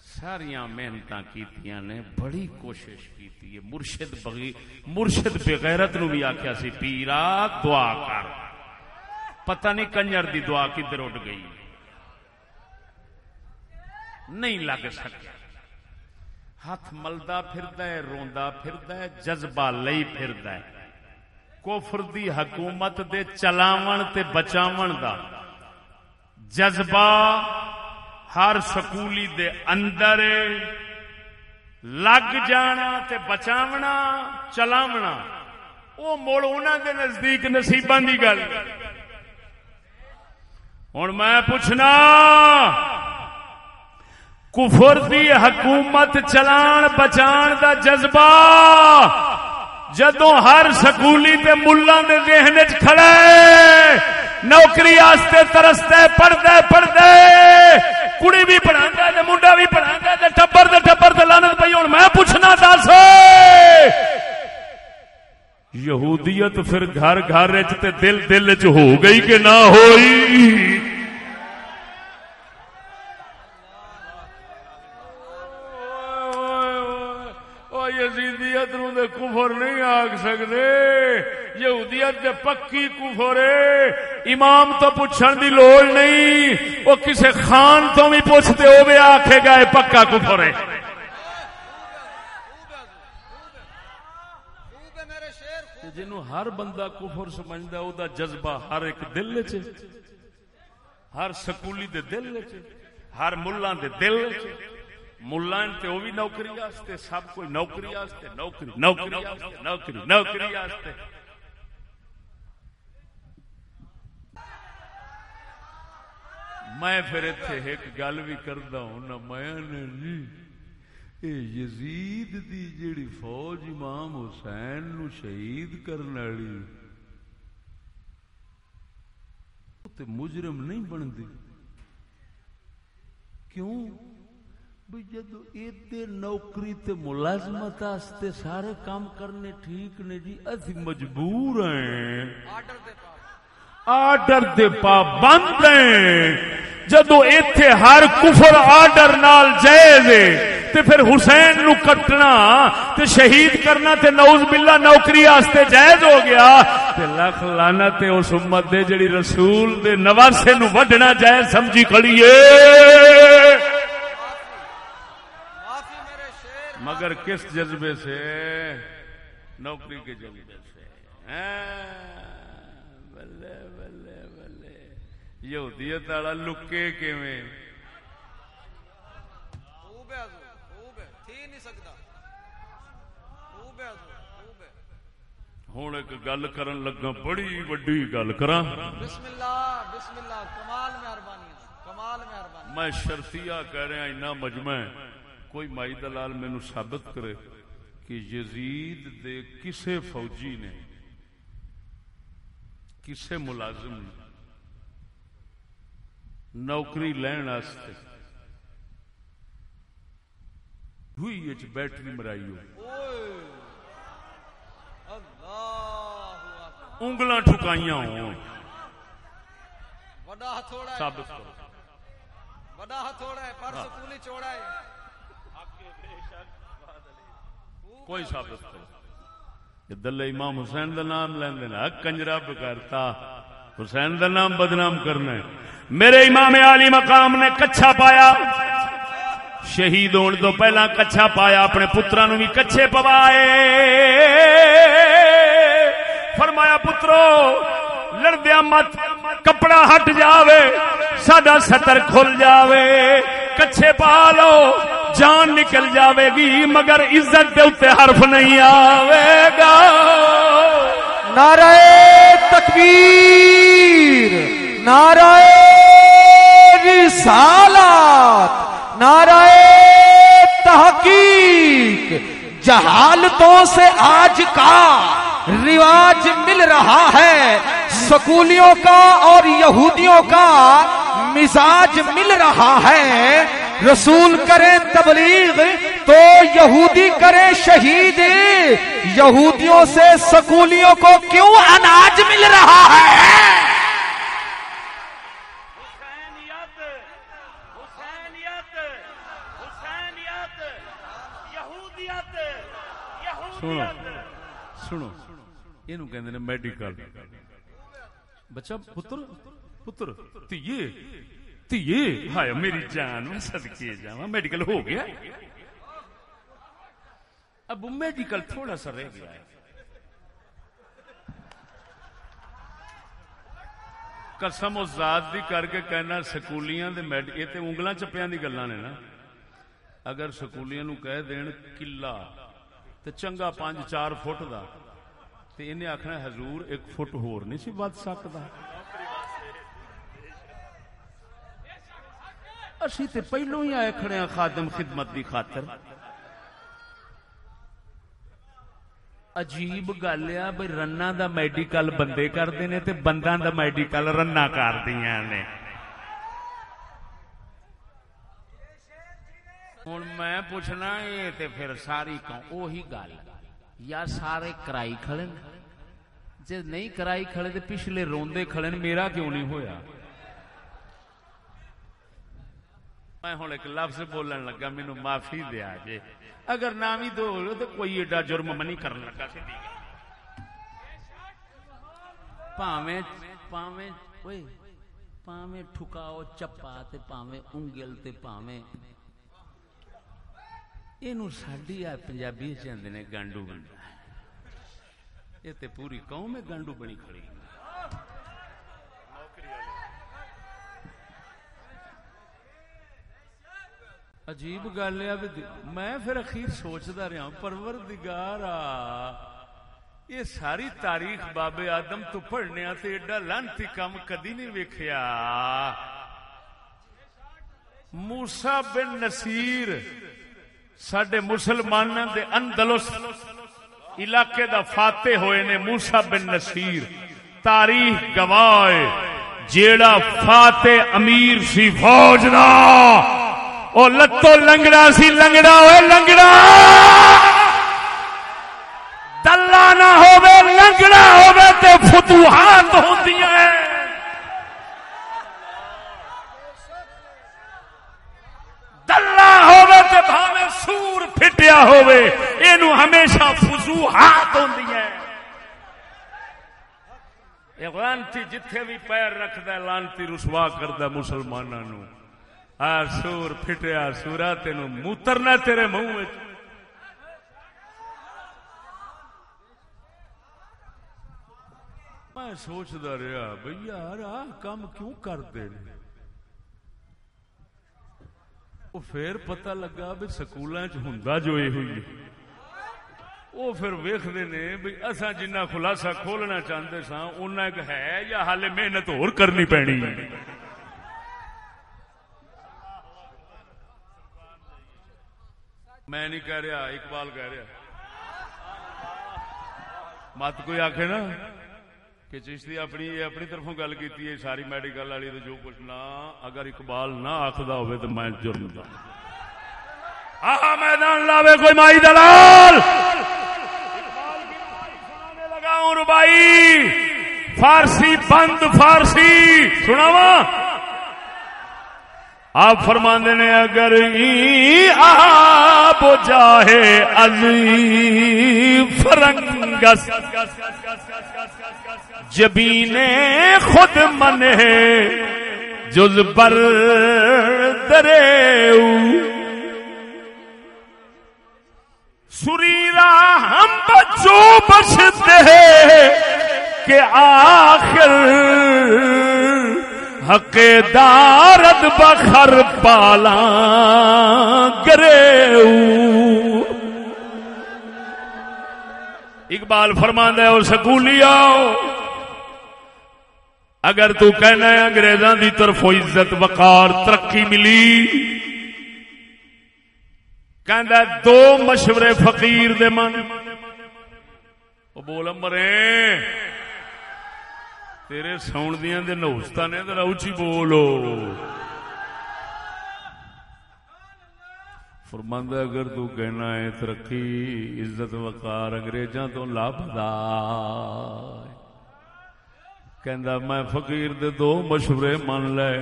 ساریا محنت کی نے، بڑی کوشش کی مرشد بغی مرشد بغیرت نو بھی آخیا سی پیرا دعا کر۔ پتہ نہیں کنجر دی دعا کدھر اٹھ گئی۔ نہیں لگ سکتا ہاتھ ملدا پھردا ہے، روندا پھردا ہے، جذبہ لئی پھردا ہے۔ کفر دی حکومت دے چلاون تے بچاون دا۔ جذبہ ہر سکولی دے اندر لگ جانا تے بچاونا، چلاونا۔ وہ مڑ انہوں دے نزدیک نصیباں دی گل۔ ہوں میں پوچھنا، کفر دی حکومت چلان بچان دا جذبہ جدو ہر سکولی تے ملا دے ذہن کھڑا ہے، نوکری آستے ترستے، پڑھتے پڑھتے، کڑی بھی پڑھا تے منڈا بھی پڑھا تے ٹبر تے ٹبر تے لانت پئی، ہوں میں پوچھنا دس۔ یہودیت پھر گھر گھر تے دل دل چ ہو گئی کہ نہ ہوئی یزیدیت نو دے کفر نہیں آگ سکتے یہودیت دے پکی کفر ہے امام تو پوچھن دی لوڑ نہیں، وہ کسے خان تو بھی پوچھتے ہو بھی آکھے گا پکا کفر ہے۔ خوب جنو ہر بندہ کفر سمجھدا او دا جذبہ ہر ایک دل چ ہر سکولی دے دل چ ہر ملان دے دل چ ملان تے او بھی نوکری واسطے، سب کوئی نوکری واسطے، نوکری نوکری نوکری نوکری واسطے۔ میں پھر ایتھے ایک گل بھی کردا ہوں میں جی اے یزید دی جیڑی فوج امام حسین نو شہید کرن والی۔ تے مجرم نہیں بندی کیوں؟ بھی جدو ایتے نوکری تے ملازمت آستے سارے کام کرنے ٹھیک نے جی اسی مجبور ہیں۔ آرڈر دے پاس آرڈر دے پابند ہیں۔ جدو ایتھے ہر کفر آرڈر نال جائز تے پھر حسین نو کٹنا، تے شہید کرنا، تے نعوذ باللہ نوکری آستے جائز ہو گیا، تے لکھ لانا تے اس امت دے جڑی رسول دے نواسے نو وڈنا جائز سمجھی کھڑیے مگر کس جذبے سے؟ نوکری کے جذبے سے۔ ہاں۔ یہودیت والا لکے کیویں خوب ہے خوب ہے تھی نہیں سکتا خوب ہے خوب ہے ہوں ایک گل کرن لگا بڑی وڈی گل کراں بسم اللہ بسم اللہ کمال مہربانی کمال مہربانی میں شرطیہ کہہ رہا اینا مجمع ہے کوئی مائی دلال مینو ثابت کرے کہ یزید دے کسے فوجی نے کسے ملازم نے نوکری لین واسطے ہوئی بیٹری مرائی ہو۔ انگلاں ٹھکائیاں بڑا ہتھوڑا ہے۔ ثابت کرو۔ بڑا ہتھوڑا ہے پر سکولی چوڑا ہے۔ کوئی ثابت کرو۔ دلے امام حسین دا نام لین دینا کنجرا بکارتا حسین دا نام بدنام کرنا ہے۔ میرے امام علی مقام نے کچھا پایا۔ شہید ہونے تو پہلا کچھا پایا، اپنے پترا نو بھی کچھے پوائے۔ فرمایا، پترو لڑدیا مت، کپڑا ہٹ جاوے، ساڈا ستر کھل جاوے۔ کچھے پا لو، جان نکل جاوے گی، مگر عزت دے اتنے حرف نہیں آوے گا۔ نعرہ تکبیر، نعرہ رسالات نعرہ تحقیق۔ جہالتوں سے آج کا رواج مل رہا ہے۔ سکولیوں کا اور یہودیوں کا مزاج مل رہا ہے۔ رسول کریں تبلیغ تو یہودی کریں شہید۔ یہودیوں سے سکولیوں کو کیوں اناج مل رہا ہے حسینیت حسینیت حسینیت یہودیت سنو سنو۔ یہ کہندے نے میڈیکل بچہ، پتر پتر، تیے تیے۔ ہائے، میری جان، میں صدقے جاواں۔ میڈیکل ہو گیا۔ اب میڈیکل تھوڑا سا رہ گیا ہے۔ قسم و ذات دی کر کے کہنا، سکولیاں دے میڈ یہ تے انگلاں چپیاں دی گلاں نے نا۔ اگر سکولیاں نو کہہ دین کلا تے چنگا پانچ چار فٹ دا تے انہیں آخنا حضور ایک فٹ ہور نہیں سی ود سکتا اسی تے پہلو ہی آئے کھڑے ہیں خادم خدمت دی خاطر عجیب گل ہے بھئی رنا دا میڈیکل بندے کردے نے تے بنداں دا میڈیکل رنا کردیاں ہوں میں پوچھنا یہ تے پھر ساری اوہی گل۔ یا سارے کرائی کھڑے نے جے نہیں کرائی کھڑے تے پچھلے روندے کھڑے میرا کیوں نہیں ہویا؟ میں ہوں ایک لفظ بولن لگا مینو معافی دیا جے اگر نہ بھی دو تو کوئی ایڈا جرم منی کرن لگا سی۔ پاویں پاویں اوئے، پاویں ٹھکاؤ چپا تے پاویں انگل تے پاویں یہ ساری آ پنجابی چاہتے نے گانڈو بنتا یہ تے پوری قوم ہے گانڈو بنی کھڑی عجیب گل ہے میں پھر اخیر سوچتا رہا پرور دگارا یہ ساری تاریخ بابے آدم تو پڑھنے تے ایڈا لانتی کام کدی نہیں ویکھیا موسا بن نصیر سڈے مسلمانوں دے اندلس علاقے دا فاتح ہوئے نے موسا بن نصیر۔ تاریخ گواہ جیڑا فاتح امیر سی فوج دا۔ او لتو لنگڑا سی، لنگڑا ہوئے لنگڑا۔ دلہ نہ ہوئے لنگڑا ہوئے تے فتوحات ہوتی ہیں۔ دلہ ہوئے تے بھاوے سور پھٹیا ہوئے اینو ہمیشہ فضوحات ہوندی ہیں۔ یہ لانتی جتھے بھی پیر رکھدا ہے، لانتی رسوا کردا مسلماناں نو۔ آ سور پھٹیا، سورا تینو موترنا تیرے منہ وچ۔ میں سوچدا رہا بھئی یار آ کام کیوں کرتے ہیں وہ پھر پتہ لگا بھی سکولوں چ ہوں جو یہ ہوئی وہ پھر ویختے نے بھی اصا جنہ خلاصہ کھولنا چاہتے سا اُنہ ہے یا حال محنت اور کرنی پینی میں نہیں کہہ رہا اقبال کہہ رہا مت کوئی آخے نا کہ چشتی اپنی اپنی طرفوں گل کی ساری میڈیکل والی جو کچھ نہ اگر اقبال نہ آخر ہوئے تو میں جرم دا۔ آہا میدان لاوے کوئی مائی دلال! لگاؤں ربائی۔ فارسی بند فارسی سناوا آپ فرماندے نے، اگر آپ جاہے عزی فرنگس۔ جبین خود من ہے، جز بر درے سریرا ہم بچوں بچتے کہ آخر حق دارد بخر پالا کرے اقبال فرماندہ اور سکولی آؤ اگر تو کہنا ہے انگریزاں دی طرف عزت وقار، ترقی ملی۔ کہندا دو مشورے فقیر دے من۔ او بول مرے تیرے سون دیاں دے نوستا نے ذرا اونچی بولو۔ فرماندا اگر تو کہنا ہے ترقی، عزت وقار انگریزاں تو لابدا کہندا میں فقیر دے دو مشورے من لے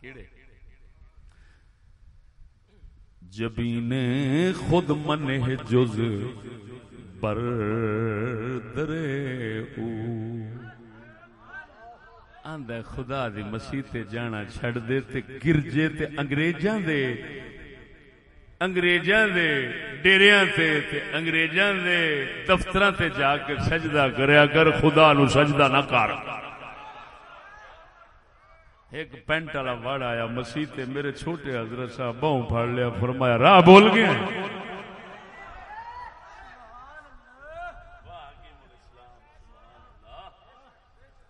کیڑے جبین خود من جز بر درے او آندا خدا دی مسیح تے جانا چھڑ دے تے گرجے تے انگریزاں دے انگریزاں دے ڈیریاں تے تے انگریزاں دے دفتراں تے جا کے سجدہ کریا کر، خدا نو سجدہ نہ کر۔ ایک پینٹ والا وڑ آیا، مسیح تے میرے چھوٹے حضرت صاحب بہوں پھڑ لیا، فرمایا، راہ بول گئے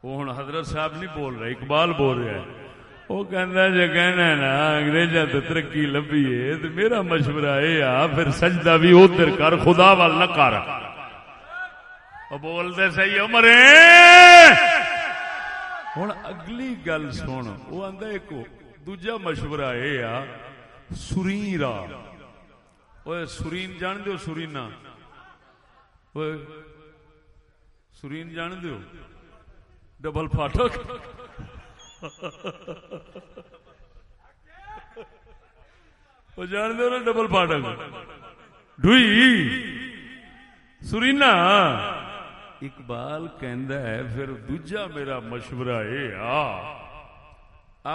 وہ ہوں حضرت صاحب نہیں بول رہے، اقبال بول رہا ہے وہ کہندا جے کہنا نا انگریزاں تے ترقی لبھی ہے تے میرا مشورہ اے آ پھر سجدہ بھی ادھر کر خدا وال نہ کر وہ بولتے صحیح عمر ہوں اگلی گل سن وہ آندا ایک دوجا مشورہ اے آ سرین را اوے سرین جان دیو سرینا اوے سرین جان دیو ڈبل فاٹک وہ جان دے ڈبل فاٹک ڈوئی سرینا۔ اقبال کہندا ہے، پھر دوجا میرا مشورہ اے آ۔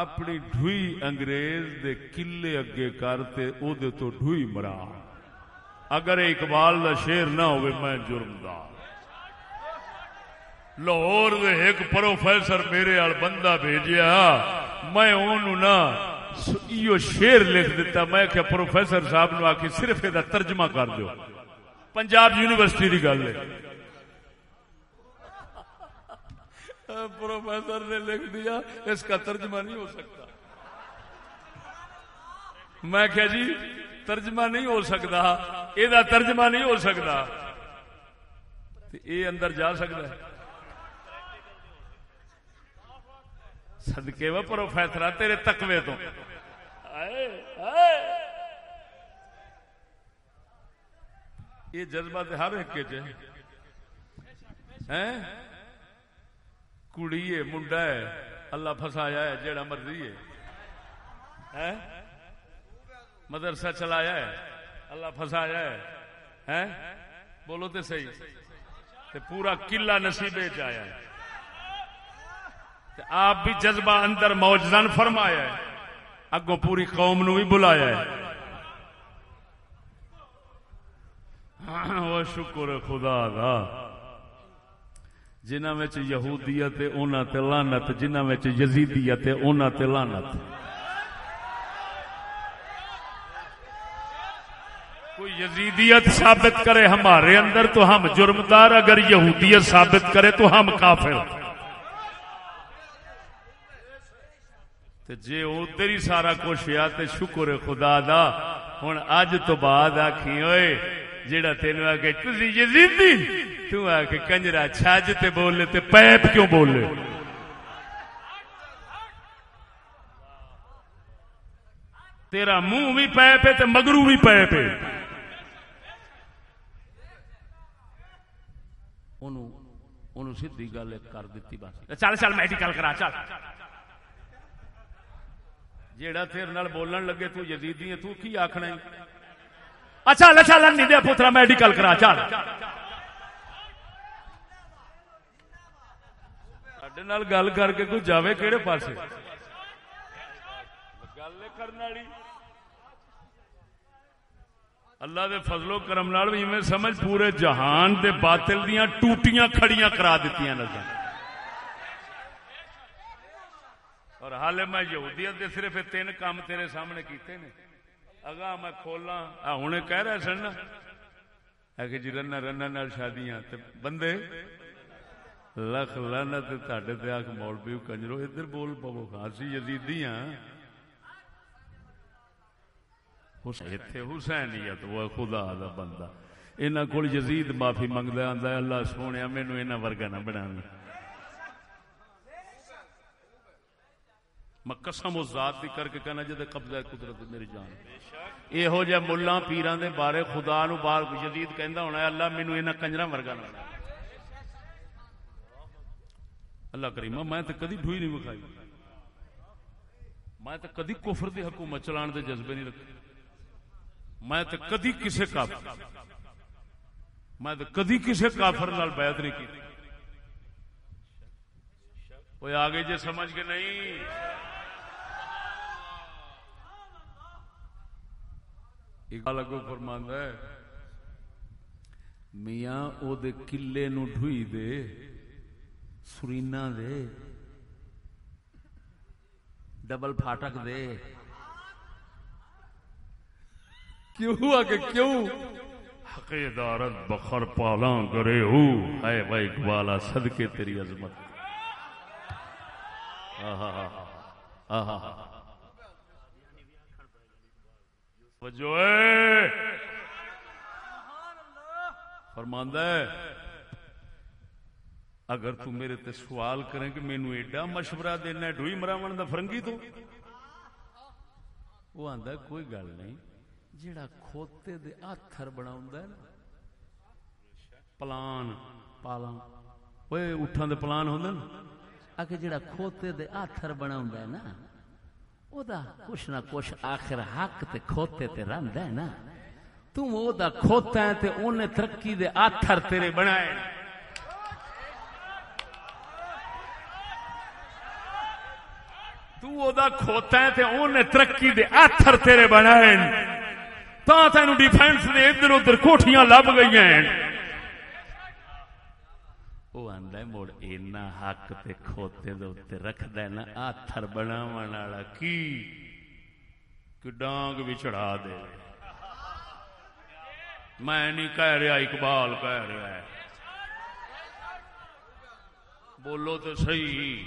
اپنی ڈھوئی انگریز دے قلعے اگے کرتے او دے تو ڈھوئی مرا۔ اگر اقبال دا شیر نہ ہوئے، میں جرمدار لاہور دے ایک پروفیسر میرے آل بندہ بھیجیا۔ میں اونوں نا ایو شیر لکھ دیتا میں کہ پروفیسر صاحب نو آکے صرف یہ ترجمہ کر دیو۔ پنجاب یونیورسٹی دی گل ہے۔ پروفیسر نے لکھ دیا، اس کا ترجمہ نہیں ہو سکتا۔ میں کیا جی ترجمہ نہیں ہو سکتا۔ یہ ترجمہ نہیں ہو سکتا۔ یہ اندر جا سکتا ہے۔ سدکے و پروفیسر تیرے تقوی تو۔ یہ جذبہ تے ہر ایک کے کڑی ہے، منڈا ہے۔ اللہ فسایا ہے، جیڑا مرضی ہے۔ مدرسہ چلایا ہے۔ اللہ فسایا ہے۔ بولو تے صحیح۔ تے پورا قلعہ نصیبے چ آیا ہے۔ آپ بھی جذبہ اندر موجزن فرمایا ہے۔ اگو پوری قوم نو بھی بلایا ہے۔ وہ شکر خدا دا۔ جنہ میں یہودیت اونا تے لانت جنہ میں یزیدیت اونا تے لانت کوئی یزیدیت ثابت کرے ہمارے اندر تو ہم جرمدار، اگر یہودیت ثابت کرے تو ہم کافر۔ جی ادھر ہی سارا کچھ آ تو شکر خدا دا ہوں اج تو بعد آخی ہوئے جیڑا تین آ کے تھی یزیدی تو آ کے کنجرا چھج تے بولے تے پیپ کیوں بولے؟ تیرا منہ بھی پیپ ہے تے مگرو بھی پیپ ہے۔ سیدھی گل کر دیتی بس۔ چل چل میڈیکل کرا چل۔ جیڑا تیرے نال بولن لگے تو یزیدی ہے تو کی آکھنا ہے؟ اچھا اچھا نہیں دے پترا، میڈیکل کرا، چل۔ سڈے نال گل کر کے کوئی جاوے کہڑے پاسے؟ گل کرنے والی۔ اللہ دے فضل و کرم نال بھی میں سمجھ پورے جہان دے باطل دیاں ٹوٹیاں کھڑیاں کرا دیتیاں نظر اور حال میں یہودیت دے صرف تین کام تیرے سامنے کیتے نے۔ اگا میں کھولا ہوں کہہ رہے سن نا کہ جی رنا رنا نال شادیاں، تے بندے، لکھ لانا تے تاڈے تے آکھ، مولوی کنجرو، ادھر بول پو، خاصی یزیدی ہاں حسینیت، وہ خدا دا بندہ۔ انہاں کول یزید معافی منگدا آندا اللہ سونے مینوں انہاں ورگا نہ بناویں۔ میں قسم و ذات دی کر کے کہنا جدے قبضہ قدرت میری جان۔ اے ہو جائے ملا پیران دے بارے خدا نو بار جدید کہندا ہونا ہے، اللہ مینوں انہاں کنجراں ورگا نہ اللہ کریم، میں تے کدی ڈھوئی نہیں وکھائی۔ میں تے کدی کفر دی حکومت چلان دے جذبے نہیں رکھے۔ میں تے کدی کسے کافر، میں تے کدی کسے کافر نال بیعت نہیں کی۔ وہ آگے جے سمجھ کے نہیں۔ اقبال اگو فرماندا ہے، میاں او دے قلے نو ڈھوئی دے، سرینا دے، ڈبل پھاٹک دے۔ کیوں؟ ہوا کیوں؟ حقیدارت بخر پالاں کرے ہو۔ اے بھائی اقبالا صدقے تیری عظمت۔ آہا آہا آہا۔ جو ہے۔ فرماندہ اگر تو میرے تے سوال کریں کہ میں ایڈا مشورہ دینا ڈوئی مراون دا فرنگی تو؟ وہ آندا کوئی گل نہیں جڑا کھوتے دے آتھر بناوندا ہے پلان، پالان۔ اوے اٹھاں دے پلان ہوندا نا۔ اگے جڑا کھوتے دے آتھر بناوندا ہے نا او دا کچھ نہ کچھ آخر حق تے کھوتے تے رند ہے نا۔ تم او دا کھوتا ہے تے انہیں ترقی دے آتھر تیرے بنائے۔ تو دا کھوتا ہے تے ترقی دے آتھر تیرے بنائے۔ تا ڈیفینس دے ادھر ادھر کوٹھیاں لب گئی ہیں مڑ اینا حق تے کھوتے دے اتے رکھ دے نا آتھر بناوان والا کی؟ کہ ڈانگ بھی چڑھا دے۔ میں نہیں کہہ رہا، اقبال کہہ رہا ہے۔ بولو تو صحیح۔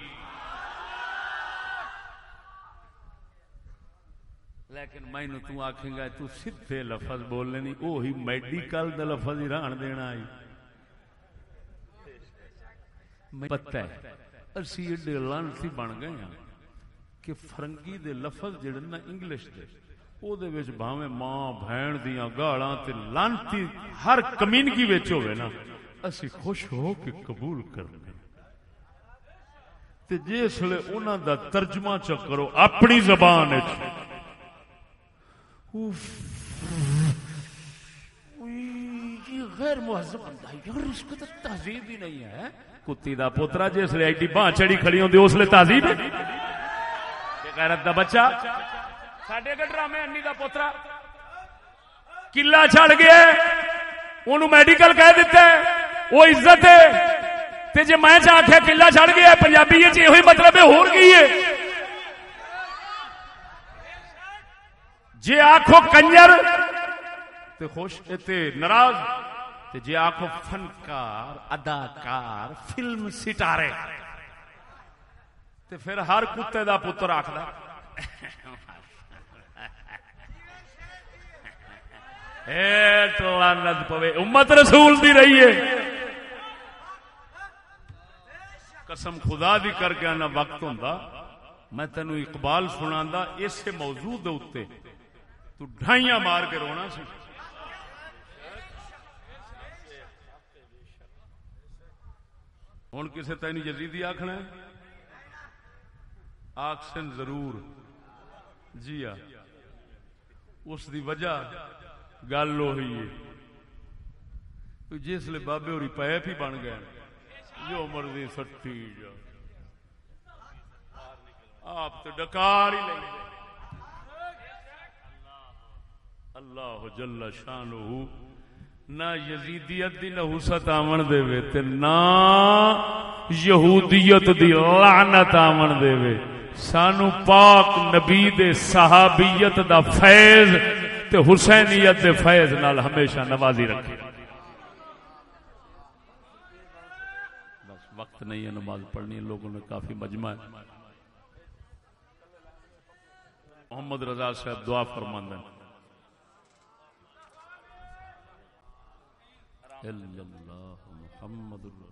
لیکن میں تو آکھیں گا، تو سدھے لفظ بولنے نہیں وہی میڈیکل دا لفظ ہی ران دینا آئی پتہ ہے۔ اسی ایڈے لانسی بن گئے ہیں کہ فرنگی دے لفظ جڑے نا انگلش دے، او دے ماں بہن دیاں گالاں لانتی ہر کمینگی وچ نا۔ اسی خوش ہو کے قبول کرنے جس لے دا ترجمہ چا اپنی زبان غیر مہذب تہذیب ہی نہیں ہے۔ کتی دا پوترا جس لے ایڈی باں چڑی کھڑی ہوندی اس لے تہذیب غیرت دا بچہ۔ ساڈے کے ڈرامے انی دا پوترا۔ قلعہ چھڑ گیا اونوں میڈیکل کہہ دیتا ہے۔ وہ عزت ہے۔ تے جے میں چا آکھیا قلعہ چھڑ گیا پنجابی وچ ایہی مطلب ہے، ہور ہے؟ جے آکھو کنجر، تے خوش، تے ناراض۔ تے جے جی، فنکار، اداکار، فلم سٹارے تے پھر ہر کتے دا پتر آخر لانت پوے۔ امت رسول دی رہی ہے۔ قسم خدا دی کر کے آنا وقت ہوں میں تینوں اقبال سنا اس موضوع دے تو ڈھائیاں مار کے رونا سی۔ ہوں کسے تین یزیدی آخنا آکسن ضرور۔ جی ہاں۔ اس دی وجہ گل وہی ہے۔ جس لے بابے ہوری پیپ ہی بن گئے جو مرضی سٹی آپ تو ڈکار ہی لیں اللہ جل شان نہ یزیدیت دی نحوست آمن دے وے تے نہ یہودیت دی لعنت آمن دے وے۔ سانو پاک نبی دے صحابیت دا فیض تے حسینیت دے فیض نال ہمیشہ نوازی رکھے۔ بس وقت نہیں ہے نماز پڑھنی، لوگوں نے کافی مجمع ہے۔ محمد رضا صاحب دعا فرماندہ الا اللہ محمد الرسول